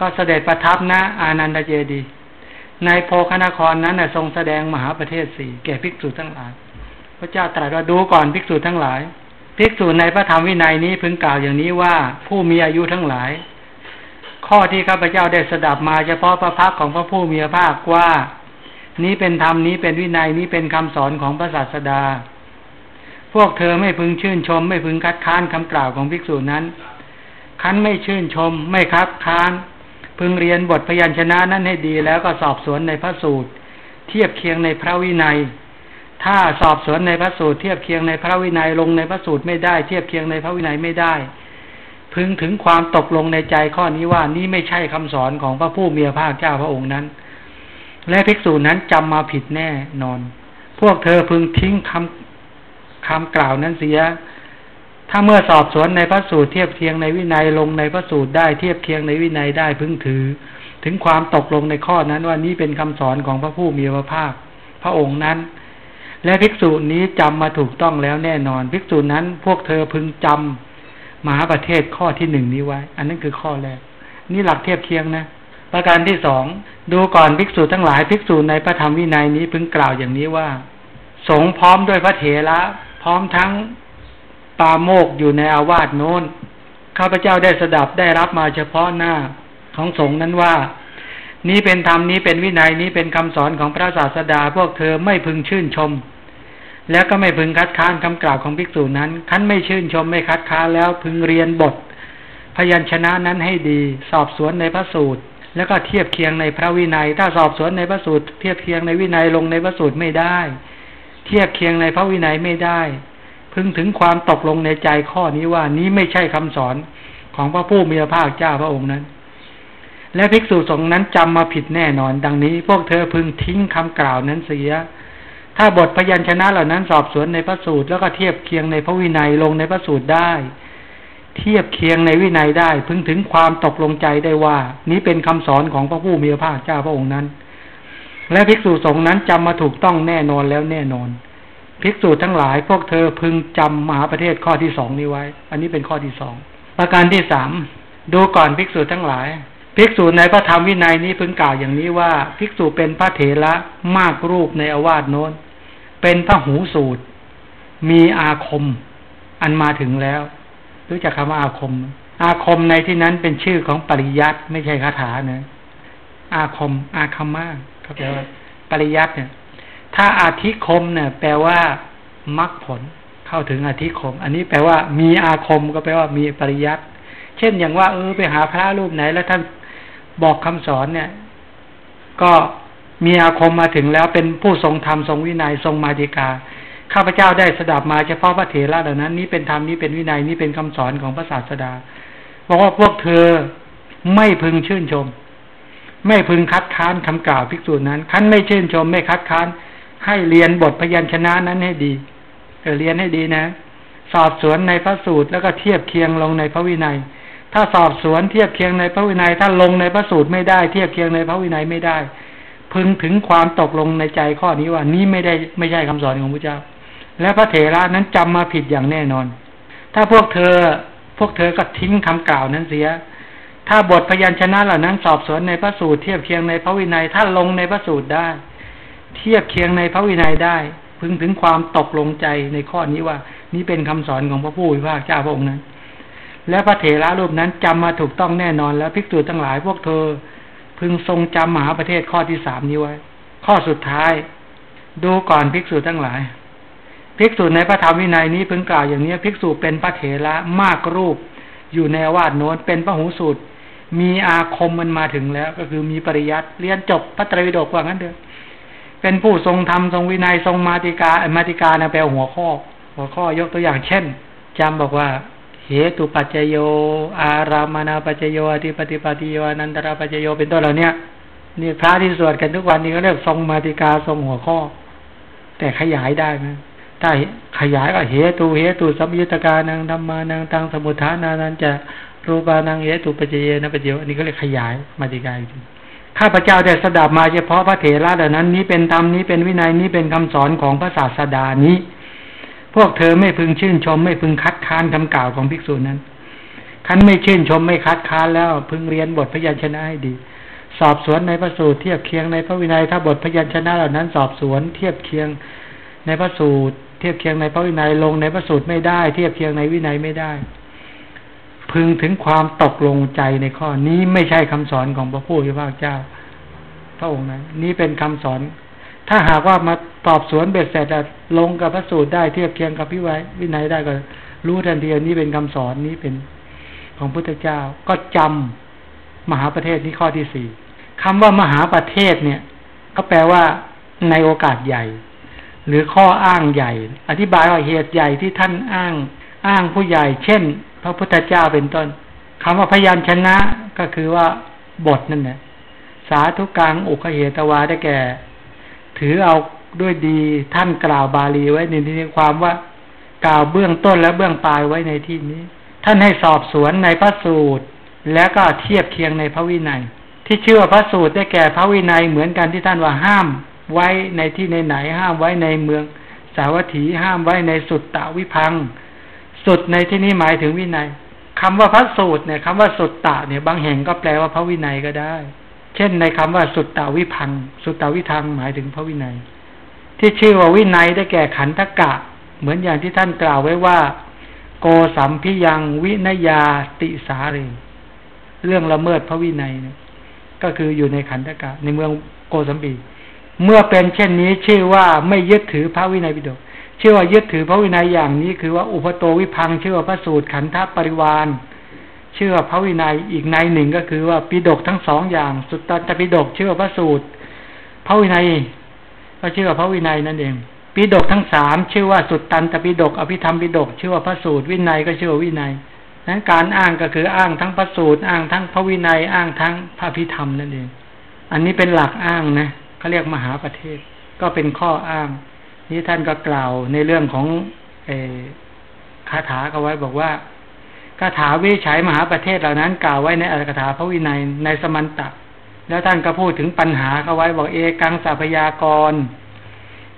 ก็เสด็จประทับนะอานันตเจดีในโพคนครนั้นน่ะทรงแสดงมหาประเทศสี่แก่ภิกษุทั้งหลาย พระเจ้าตรัสว่าดูก่อนภิกษุทั้งหลาย ภิกษุในพระธรรมวินัยนี้พึงกล่าวอย่างนี้ว่าผู้มีอายุทั้งหลาย ข้อที่ข้าพเจ้าได้สดับมาเฉพาะพระพักของพระผู้มีพระภาคว่า นี้เป็นธรรมนี้เป็นวินัยนี้เป็นคำสอนของพระศาสดา พวกเธอไม่พึงชื่นชม ไม่พึงคัดค้านคำกล่าวของภิกษุนั้น คันไม่ชื่นชม ไม่คัดค้าน พึงเรียนบทพยัญชนะนั้นให้ดีแล้วก็สอบสวนในพระสูตร เทียบเคียงในพระวินัย ถ้าสอบสวนในพระสูตรเทียบเคียงในพระวินัยลงในพระสูตรไม่ได้ เทียบเคียงในพระวินัยไม่ได้ พึงถึงความตกลงในใจข้อนี้ว่านี้ไม่ใช่คำสอนของพระผู้มีพระภาคเจ้าพระองค์นั้น และภิกษุนั้นจำมาผิดแน่นอน พวกเธอพึงทิ้งคำคำกล่าวนั้นเสีย ถ้าเมื่อสอบสวนในพระสูตรเทียบเทียงในวินัยลงในพระสูตรได้เทียบเคียงในวินัยได้พึงถือ ถึงความตกลงในข้อนั้นว่านี้เป็นคำสอนของพระผู้มีพระภาค พระองค์นั้น และภิกษุนี้จำมาถูกต้องแล้วแน่นอน ภิกษุนั้นพวกเธอพึงจำมหาประเทศข้อที่หนึ่งนี้ไว้ อันนั้นคือข้อแรก นี่หลักเทียบเคียงนะ ประการที่สองดูก่อนภิกษุทั้งหลายภิกษุในพระธรรมวินัยนี้พึงกล่าวอย่างนี้ว่า สงพร้อมด้วยพระเถระพร้อมทั้งปาโมกอยู่ในอาวาสโน้นข้าพเจ้าได้สดับได้รับมาเฉพาะหน้าของสงนั้นว่า นี้เป็นธรรมนี้เป็นวินัยนี้เป็นคำสอนของพระศาสดา พวกเธอไม่พึงชื่นชม แล้วก็ไม่พึงคัดค้านคำกล่าวของภิกษุนั้นคันไม่ชื่นชมไม่คัดค้านแล้วพึงเรียนบท พยัญชนะนั้นให้ดี สอบสวนในพระสูตร แล้วก็เทียบเคียงในพระวินัย ถ้าสอบสวนในพระสูตร เทียบเคียงในวินัยลงในพระสูตรไม่ได้ เทียบเคียงในพระวินัยไม่ได้ พึงถึงความตกลงในใจข้อนี้ว่านี้ไม่ใช่คำสอนของพระผู้มีพระภาคเจ้าพระองค์นั้น และภิกษุสงฆ์นั้นจำมาผิดแน่นอน ดังนี้ พวกเธอพึงทิ้งคำกล่าวนั้นเสีย ถ้าบทพยัญชนะเหล่านั้นสอบสวนในพระสูตรแล้วก็เทียบเคียงในพระวินัยลงในพระสูตรได้ เทียบเคียงในวินัยได้ พึงถึงความตกลงใจได้ว่า นี้เป็นคำสอนของพระผู้มีพระภาคเจ้าพระองค์นั้น และภิกษุสงฆ์นั้นจำมาถูกต้องแน่นอนแล้วแน่นอน ภิกษุทั้งหลายพวกเธอพึงจำมหาประเทศข้อที่สองนี้ไว้ อันนี้เป็นข้อที่สองประการที่สามดูก่อนภิกษุทั้งหลายภิกษุในพระธรรมวินัยนี้พึงกล่าวอย่างนี้ว่า ภิกษุเป็นพระเถระมากรูปในอาวาสโน้น เป็นพระหูสูตร มีอาคม อันมาถึงแล้ว รู้จักคำว่าอาคม อาคมในที่นั้นเป็นชื่อของปริยัติไม่ใช่คาถาเนะอาคม อาคมมาเขาแปลว่า ปริยัติเนี่ย ถ้าอาธิคมเนี่ย แปลว่ามรรคผลเข้าถึงอาธิคม อันนี้แปลว่า มีอาคมก็แปลว่ามีปริยัติเช่นอย่างว่า เออไปหาพระรูปไหน แล้วท่านบอกคำสอนเนี่ย ก็ มีอาคมมาถึงแล้วเป็นผู้ทรงธรรมทรงวินัยทรงมาติกาข้าพเจ้าได้สดับมาเฉพาะพระเถระเหล่านั้นนี้เป็นธรรมนี้เป็นวินัยนี้เป็นคำสอนของพระศาสดาบอกว่าพวกเธอไม่พึงชื่นชม ไม่พึงคัดค้านคำกล่าวภิกษุนั้นคันไม่ชื่นชม ไม่คัดค้านให้เรียนบทพยัญชนะนั้นให้ดีเออเรียนให้ดีนะ สอบสวนในพระสูตรแล้วก็เทียบเคียงลงในพระวินัย ถ้าสอบสวนเทียบเคียงในพระวินัย ถ้าลงในพระสูตรไม่ได้ เทียบเคียงในพระวินัยไม่ได้ พึงถึงความตกลงในใจข้อนี้ว่านี้ไม่ได้ไม่ใช่คำสอนของพระเจ้า และพระเถระนั้นจำมาผิดอย่างแน่นอน ถ้าพวกเธอพวกเธอก็ทิ้งคำกล่าวนั้นเสีย ถ้าบทพยัญชนะเหล่านั้นสอบสวนในพระสูตรเทียบเคียงในพระวินัยถ้าลงในพระสูตรได้ เทียบเคียงในพระวินัยได้ พึงถึงความตกลงใจในข้อนี้ว่า นี้เป็นคำสอนของพระผู้วิภาคเจ้าพระองค์นั้น และพระเถระรูปนั้นจำมาถูกต้องแน่นอนแล้วภิกษุทั้งหลายพวกเธอ พึงทรงจำมหาประเทศข้อที่สามนี้ไว้ ข้อสุดท้าย ดูก่อนภิกษุทั้งหลาย ภิกษุในพระธรรมวินัยนี้พิ่งกล่าวอย่างนี้ภิกษุเป็นพระเถระมากรูป อยู่ในวาดโน้นเป็นพระหูสูตรมีอาคมมันมาถึงแล้ว ก็คือมีปริยัติเรียนจบพระไตรปิฎกว่างั้นเถอะเป็นผู้ทรงธรรมทรงวินัยทรงมาติกามาติกานะแปลหัวข้อ หัวข้อยกตัวอย่างเช่นจำบอกว่า เหตุปัจจโย อารามนาปัจจโยอธิปติปฏิโยนันตระปัจจโยเป็นต้นเหล่านี้นี่พระที่สวดกันทุกวันนี้ก็เรียกทรงมาติกาทรงหัวข้อ แต่ขยายได้ไหมถ้าขยายก็เหตุเหตุสัมยุตกานังธรรมานังตังสมุทฐานานันจะรูปานังเหตุปัจเจยนะปัจเจยอันนี้ก็เลยขยายมาดีกายจริงข้าพเจ้าได้สดับมาเฉพาะพระเถระเหล่านั้น นี้เป็นธรรมนี้เป็นวินัยนี้เป็นคำสอนของพระศาสดานี้ พวกเธอไม่พึงชื่นชม ไม่พึงคัดค้านคำกล่าวของภิกษุนั้นคันไม่ชื่นชมไม่คัดค้านแล้วพึงเรียนบทพยัญชนะให้ดี สอบสวนในพระสูตรเทียบเคียงในพระวินัยถ้าบทพยัญชนะเหล่านั้น สอบสวนเทียบเคียงในพระสูตร เทียบเคียงในพระวินัยลงในพระสูตรไม่ได้ เทียบเคียงในวินัยไม่ได้ พึงถึงความตกลงใจในข้อนี้ไม่ใช่คำสอนของพระผู้มีพระเจ้าพระองค์นั้นนี้เป็นคำสอน ถ้าหากว่ามาตอบสวนเบ็ดเสร็จลงกับพระสูตรได้เทียบเคียงกับพิไว้วินัยได้ก็ รู้ทันทีนี้เป็นคำสอนนี้เป็นของพุทธเจ้าก็จำมหาประเทศนี้ข้อที่สี่คำว่ามหาประเทศเนี่ย ก็แปลว่าในโอกาสใหญ่ หรือข้ออ้างใหญ่ อธิบายว่าเหตุใหญ่ที่ท่านอ้าง อ้างผู้ใหญ่ เช่น พระพุทธเจ้าเป็นต้นคำว่าพยัญชนะก็คือว่าบทนั่นแหละสาธุกลางอุคเหตวาได้แก่ ถือเอาด้วยดีท่านกล่าวบาลีไว้ในที่นี้ความว่ากล่าวเบื้องต้นและเบื้องปลายไว้ในที่นี้ ท่านให้สอบสวนในพระสูตร แล้วก็เทียบเคียงในพระวินัย ที่เชื่อพระสูตรได้แก่พระวินัยเหมือนกันที่ท่านว่าห้ามไว้ในที่ไหนห้ามไว้ในเมือง สาวัตถีห้ามไว้ในสุดตะวิพัง สุดในที่นี้หมายถึงวินัยคำว่าพระสูตรเนี่ยคำว่าสุดตะเนี่ยบางแห่งก็แปลว่าพระวินัยก็ได้ เช่นในคำว่าสุดตะวิพัง สุดตะวิทังหมายถึงพระวินัย ที่ชื่อว่าวินัยได้แก่ขันธกะ เหมือนอย่างที่ท่านกล่าวไว้ว่า โกสัมพิยังวินยาติสาเรเรื่องละเมิดพระวินัยเนี่ยก็คืออยู่ในขันธกะ ในเมืองโกสัมปีเมื่อเป็นเช่นนี้ชื่อว่าไม่ยึดถือพระวินัยปิฎกชื่อว่ายึดถือพระวินัยอย่างนี้ คือว่าอุปโตวิพังชื่อว่าพระสูตรขันธปริวาน ชื่อว่าพระวินัยอีกในหนึ่งก็คือว่าปิฎกทั้งสองอย่าง สุตตะปิฎกชื่อว่าพระสูตร พระวินัย ก็ชื่อว่าพระวินัยนั่นเองปิฎกทั้งสามชื่อว่าสุตตันตปิฎกอภิธรรมปิฎกชื่อว่าพระสูตรวินัยก็ชื่อว่าวินัยนั้นการอ้างก็คืออ้างทั้งพระสูตร อ้างทั้งพระวินัยอ้างทั้งพระพิธรรมนั่นเอง อันนี้เป็นหลักอ้างนะเขาเรียกมหาประเทศ ก็เป็นข้ออ้าง นี้ท่านก็กล่าวในเรื่องของเอคาถาเขาไว้บอกว่า คาถาวิชัยมหาประเทศเหล่านั้น กล่าวไว้ในอัตถกถาพระวินัยในสมันตะ แล้วท่านก็พูดถึงปัญหาเขาไว้บอกเอกังสัพยากร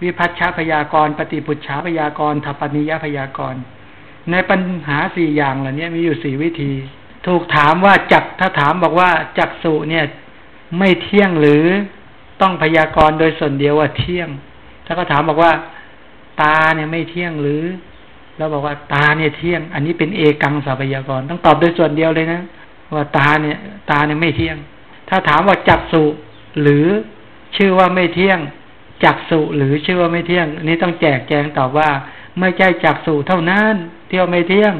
วิพัชชาพยากร ปฏิปุชชาพยากรทัปนิยพยากร ในปัญหาสี่อย่างเหล่านี้มีอยู่สี่วิธี ถูกถามว่าจักถ้าถามบอกว่าจักสุเนี่ย ไม่เที่ยงหรือต้องพยากรโดยส่วนเดียวว่าเที่ยง ถ้าก็ถามบอกว่า ตาเนี่ยไม่เที่ยงหรือ แล้วบอกว่าตาเนี่ยเที่ยง อันนี้เป็นเอกังสัพยากร ต้องตอบโดยส่วนเดียวเลยนะ ว่าตาเนี่ย ตาเนี่ยไม่เที่ยง ถ้าถามว่าจักสุหรือชื่อว่าไม่เที่ยงจักสุหรือชื่อว่าไม่เที่ยง อันนี้ต้องแจกแจงตอบว่าไม่ใช่จักสุเท่านั้นเที่ยวไม่เที่ยง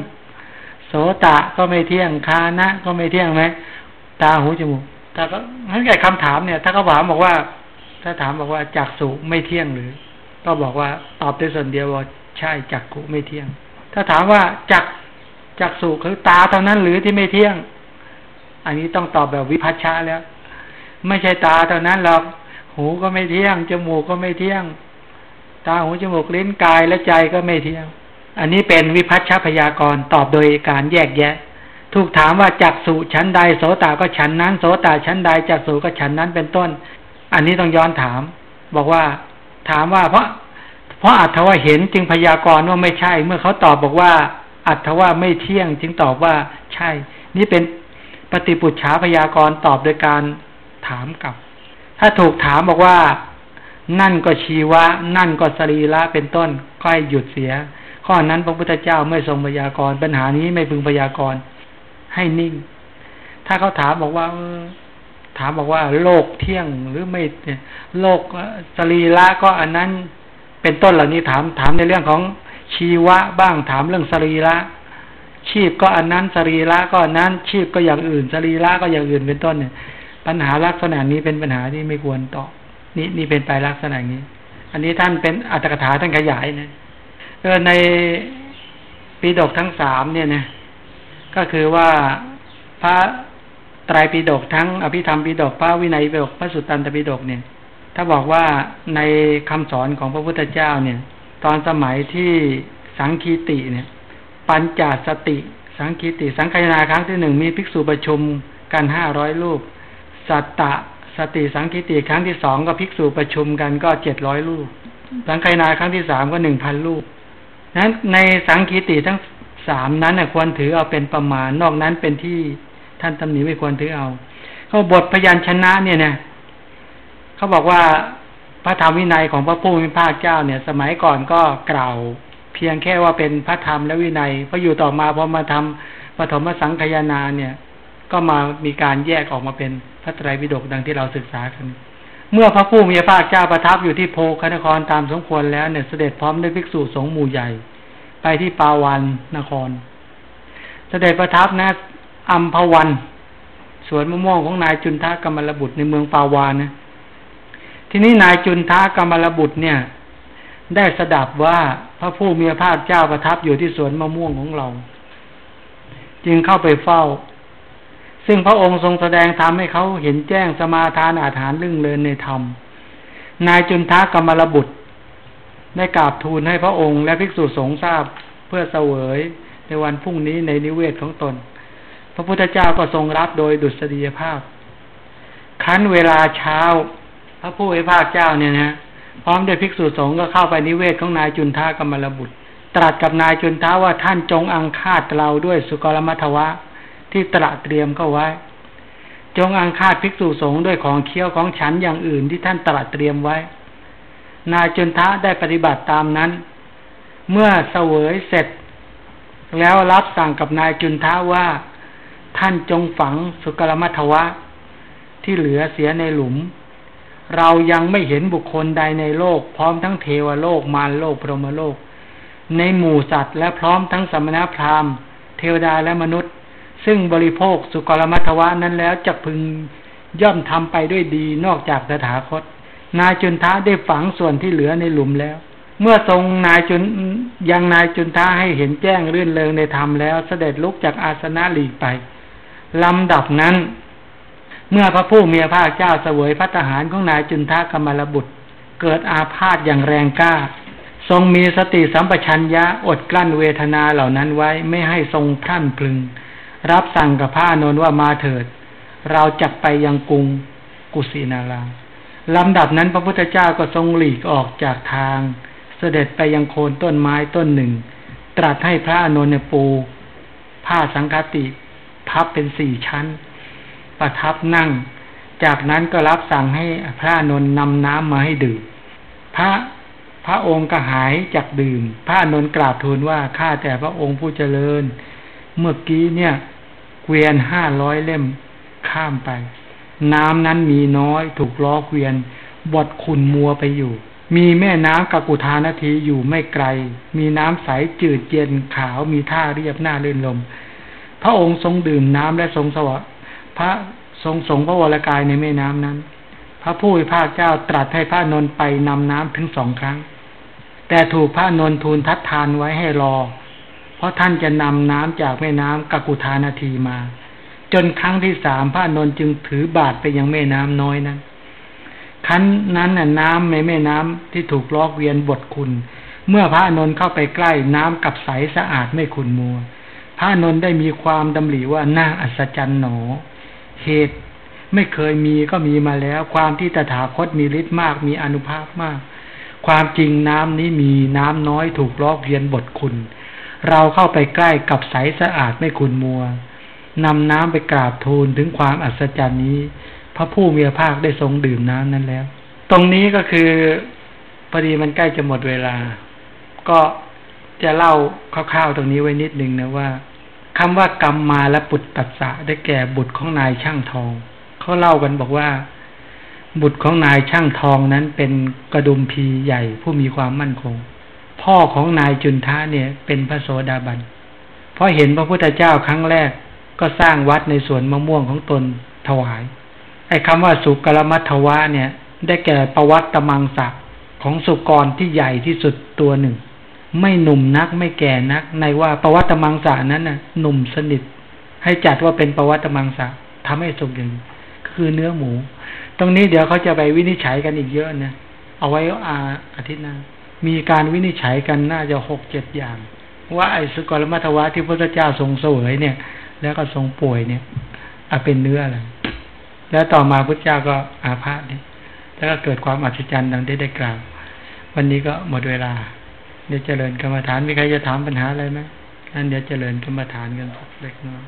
โสตะก็ไม่เที่ยงคานะ ก็ไม่เที่ยงไหมตาหูจมูกถ้าก็งั้นแก่คำถามเนี่ย ถ้าเขาถามบอกว่า ถ้าถามบอกว่าจักสุไม่เที่ยงหรือ ก็บอกว่าตอบได้ส่วนเดียวว่า ใช่จักขุไม่เที่ยง ถ้าถามว่าจักจักสุคือตาเท่านั้นหรือที่ไม่เที่ยง อันนี้ต้องตอบแบบวิพัชชาแล้ว ไม่ใช่ตาเท่านั้นหรอกหูก็ไม่เที่ยงจมูกก็ไม่เที่ยง ตาหูจมูกลิ้นกายและใจก็ไม่เที่ยง อันนี้เป็นวิพัชชพยากรตอบโดยการแยกแยะ ถูกถามว่าจักสุชั้นใดโสตาก็ชั้นนั้น โสตาชั้นใดจักสุก็ชั้นนั้นเป็นต้น อันนี้ต้องย้อนถาม บอกว่าถามว่าเพราะ เพราะอัตว่าเห็นจึงพยากรณ์ว่าไม่ใช่ เมื่อเขาตอบบอกว่า อัตว่าไม่เที่ยง จึงตอบว่าใช่ นี่เป็นปฏิปุจฉาพยากรณ์ตอบโดยการถามกลับ ถ้าถูกถามบอกว่า นั่นก็ชีวะ นั่นก็สรีระเป็นต้นก็ให้หยุดเสีย ข้อนั้นพระพุทธเจ้าไม่ทรงพยากรณ์ปัญหานี้ไม่พึงพยากรณ์ให้นิ่ง ถ้าเขาถามบอกว่าถามบอกว่า โลกเที่ยงหรือไม่โลกสรีระก็อันนั้น เป็นต้นเหล่านี้ถามถามในเรื่องของชีวะบ้างถามเรื่องสรีระชีพก็อันนั้นสรีระก็อันนั้นชีพก็อย่างอื่น สรีระก็อย่างอื่นเป็นต้นเนี่ย ปัญหาลักษณะนี้เป็นปัญหาที่ไม่ควรตอบนี่นี่เป็นไปลักษณะนี้ อันนี้ท่านเป็นอัตถกถาท่านขยายนะเออในปีดกทั้งสามเนี่ยนะก็คือว่าพระไตรปิฎกทั้งอภิธรรมปิฎกพระวินัยปิฎกพระสุตตันตปิฎกเนี่ย ถ้าบอกว่าในคำสอนของพระพุทธเจ้าเนี่ย ตอนสมัยที่สังคีติเนี่ย ปัญจสติ สังคีติ สังคายนาครั้งที่หนึ่งมีภิกษุประชุมกันห้าร้อยรูป สัตตะสติสังคิติครั้งที่สองก็ภิกษุประชุมกันก็เจ็ดร้อยลูกสังคายนาครั้งที่สามก็หนึ่งพันลูกนั้นในสังคิติทั้งสามนั้นควรถือเอาเป็นประมาณ นอกนั้นเป็นที่ท่านตำหนิไม่ควรถือเอา เขาบทพยัญชนะเนี่ยนะ เขาบอกว่าพระธรรมวินัยของพระผู้มีพระเจ้าเนี่ย สมัยก่อนก็กล่าว เพียงแค่ว่าเป็นพระธรรมและวินัยพออยู่ต่อมาพอมาทำปฐมสังคยานาเนี่ย ก็มามีการแยกออกมาเป็นพระไตรปิฎกดังที่เราศึกษากันเมื่อพระผู้มีพระภาคเจ้าประทับอยู่ที่โพคนครตามสมควรแล้วเนี่ยเสด็จพร้อมด้วยภิกษุสงฆ์หมู่ใหญ่ ไปที่ปาวันนคร เสด็จประทับนะอัมพวันสวนมะม่วงของนายจุนทากรรมลบุตรในเมืองปาวานนะ ทีนี้นายจุนท้ากรรมลบุตรเนี่ย ได้สดับว่าพระผู้มีพระภาคเจ้าประทับอยู่ที่สวนมะม่วงของเรา จึงเข้าไปเฝ้า ซึ่งพระองค์ทรงแสดงธรรมให้เขาเห็นแจ้งสมาทานอาถานเรื่งเลินในธรรม นายจุนท้ากรรมรบุตร ได้กราบทูลให้พระองค์และภิกษุสงฆ์ทราบเพื่อเสวยในวันพรุ่งนี้ในนิเวศของตน พระพุทธเจ้าก็ทรงรับโดยดุษฎีภาพคั้นเวลาเช้า พระผู้ให้ภาคเจ้าเนี่ยนะพร้อมด้วยภิกษุสงฆ์ก็เข้าไปนิเวศของนายจุนทากรรมรบุตร ตรัสกับนายจุนท้าว่าท่านจงอังคาดเราด้วยสุกรมัทวะ ที่ตระเตรียมก็ไว้ จงอังคาดภิกษุสงฆ์ด้วยของเคี้ยวของฉันอย่างอื่นที่ท่านตระเตรียมไว้ นายจุนทะได้ปฏิบัติตามนั้น เมื่อเสวยเสร็จ แล้วรับสั่งกับนายจุนทะว่าท่านจงฝังสุกรมัทวะ ที่เหลือเสียในหลุม เรายังไม่เห็นบุคคลใดในโลก พร้อมทั้งเทวโลกมารโลกพรหมโลก ในหมู่สัตว์ และพร้อมทั้งสมณพราหมณ์ เทวดาและมนุษย์ ซึ่งบริโภคสุกรมัทวะนั้นแล้วจะพึงย่อมทำไปด้วยดีนอกจากตถาคต นายจุนท้าได้ฝังส่วนที่เหลือในหลุมแล้ว เมื่อทรงนายจุนยังนายจุนท้าให้เห็นแจ้งเรื่อนเริงในธรรมแล้วเสด็จลุกจากอาสนะหลีกไปลำดับนั้น เมื่อพระผู้มีพระเจ้าเสวยพระทหารของนายจุนท้ากรรมลบุตร เกิดอาพาธอย่างแรงกล้า ทรงมีสติสัมปชัญญะอดกลั้นเวทนาเหล่านั้นไว้ไม่ให้ทรงพรั่นพลึง รับสั่งกับพระนนว่ามาเถิด เราจักไปยังกรุงกุสินาราลำดับนั้นพระพุทธเจ้าก็ทรงหลีกออกจากทาง เสด็จไปยังโคนต้นไม้ต้นหนึ่ง ตรัสให้พระอนุนปู ผ้าสังคติ พับเป็นสี่ชั้น ประทับนั่ง จากนั้นก็รับสั่งให้พระอนุนนำน้ำมาให้ดื่ม พระพระองค์ก็หายจากดื่ม พระอนุนกราบทูลว่าข้าแต่พระองค์ผู้เจริญ เมื่อกี้เนี่ยเกวียนห้าร้อยเล่มข้ามไป น้ำนั้นมีน้อยถูกล้อเกวียนบดขุนมัวไปอยู่ มีแม่น้ำกักุธานาทีอยู่ไม่ไกล มีน้ำใสจืดเย็นขาวมีท่าเรียบหน้าเลื่นลม พระองค์ทรงดื่มน้ำและทรงสวะ พระทรงสงพระวรากายในแม่น้ำนั้น พระผู้พระเจ้าตรัสให้พระนนท์ไปนำน้ำถึงสองครั้ง แต่ถูกพระนนทูลทัดทานไว้ให้รอ เพราะท่านจะนำน้ำจากแม่น้ำกักุธานาทีมา จนครั้งที่สามพระนนท์จึงถือบาทไปยังแม่น้ำน้อยนั้นครั้นนั้นน่ะน้ำในแม่น้ำที่ถูกลอกเวียนบทคุณ เมื่อพระนนท์เข้าไปใกล้น้ำกับใสสะอาดไม่ขุนมัว พระนนท์ได้มีความดำริว่าน่าอัศจรรย์หนอ เหตุไม่เคยมีก็มีมาแล้ว ความที่ตถาคตมีฤทธิ์มาก มีอนุภาพมาก ความจริงน้ำนี้มีน้ำน้อยถูกลอกเวียนบทคุณ เราเข้าไปใกล้กับใสสะอาดไม่ขุนมัวนำน้ำไปกราบทูลถึงความอัศจรรย์นี้ พระผู้มีพระภาคได้ทรงดื่มน้ำนั้นแล้ว ตรงนี้ก็คือพอดีมันใกล้จะหมดเวลา ก็จะเล่าคร่าวๆตรงนี้ไว้นิดนึงนะว่า คำว่ากรรมมาและปุตตัสสะได้แก่บุตรของนายช่างทอง เขาเล่ากันบอกว่า บุตรของนายช่างทองนั้นเป็นกระดุมพีใหญ่ผู้มีความมั่นคง พ่อของนายจุนทะเนี่ย เป็นพระโสดาบันเพราะเห็นพระพุทธเจ้าครั้งแรกก็สร้างวัดในสวนมะม่วงของตนถวาย ไอ้คำว่าสุกรมัทวะเนี่ย ได้แก่ประวัติมังสะของสุกรที่ใหญ่ที่สุดตัวหนึ่ง ไม่หนุ่มนักไม่แก่นัก ในว่าประวัติมังสะนั้นน่ะ หนุ่มสนิท ให้จัดว่าเป็นประวัติมังสะทำให้สุกอย่างคือเนื้อหมู ตรงนี้เดี๋ยวเขาจะไปวินิจฉัยกันอีกเยอะนะเอาไว้อาอาทิตย์หน้ามีการวินิจฉัยกันน่าจะหกเจ็ดอย่าง ว่าไอ้สุกรมัทวะที่พระเจ้าทรงเสวยเนี่ย แล้วก็ทรงป่วยเนี่ยอาเป็นเนื้ออะไรแล้วต่อมาพุทธเจ้าก็อาพาธเนี่ยแล้วก็เกิดความอัศจรรย์ดังได้ได้กล่าว วันนี้ก็หมดเวลา เดี๋ยวเจริญกรรมฐานมีใครจะถามปัญหาอะไรไหมนั่นเดี๋ยวเจริญกรรมฐานกันสักเล็กน้อย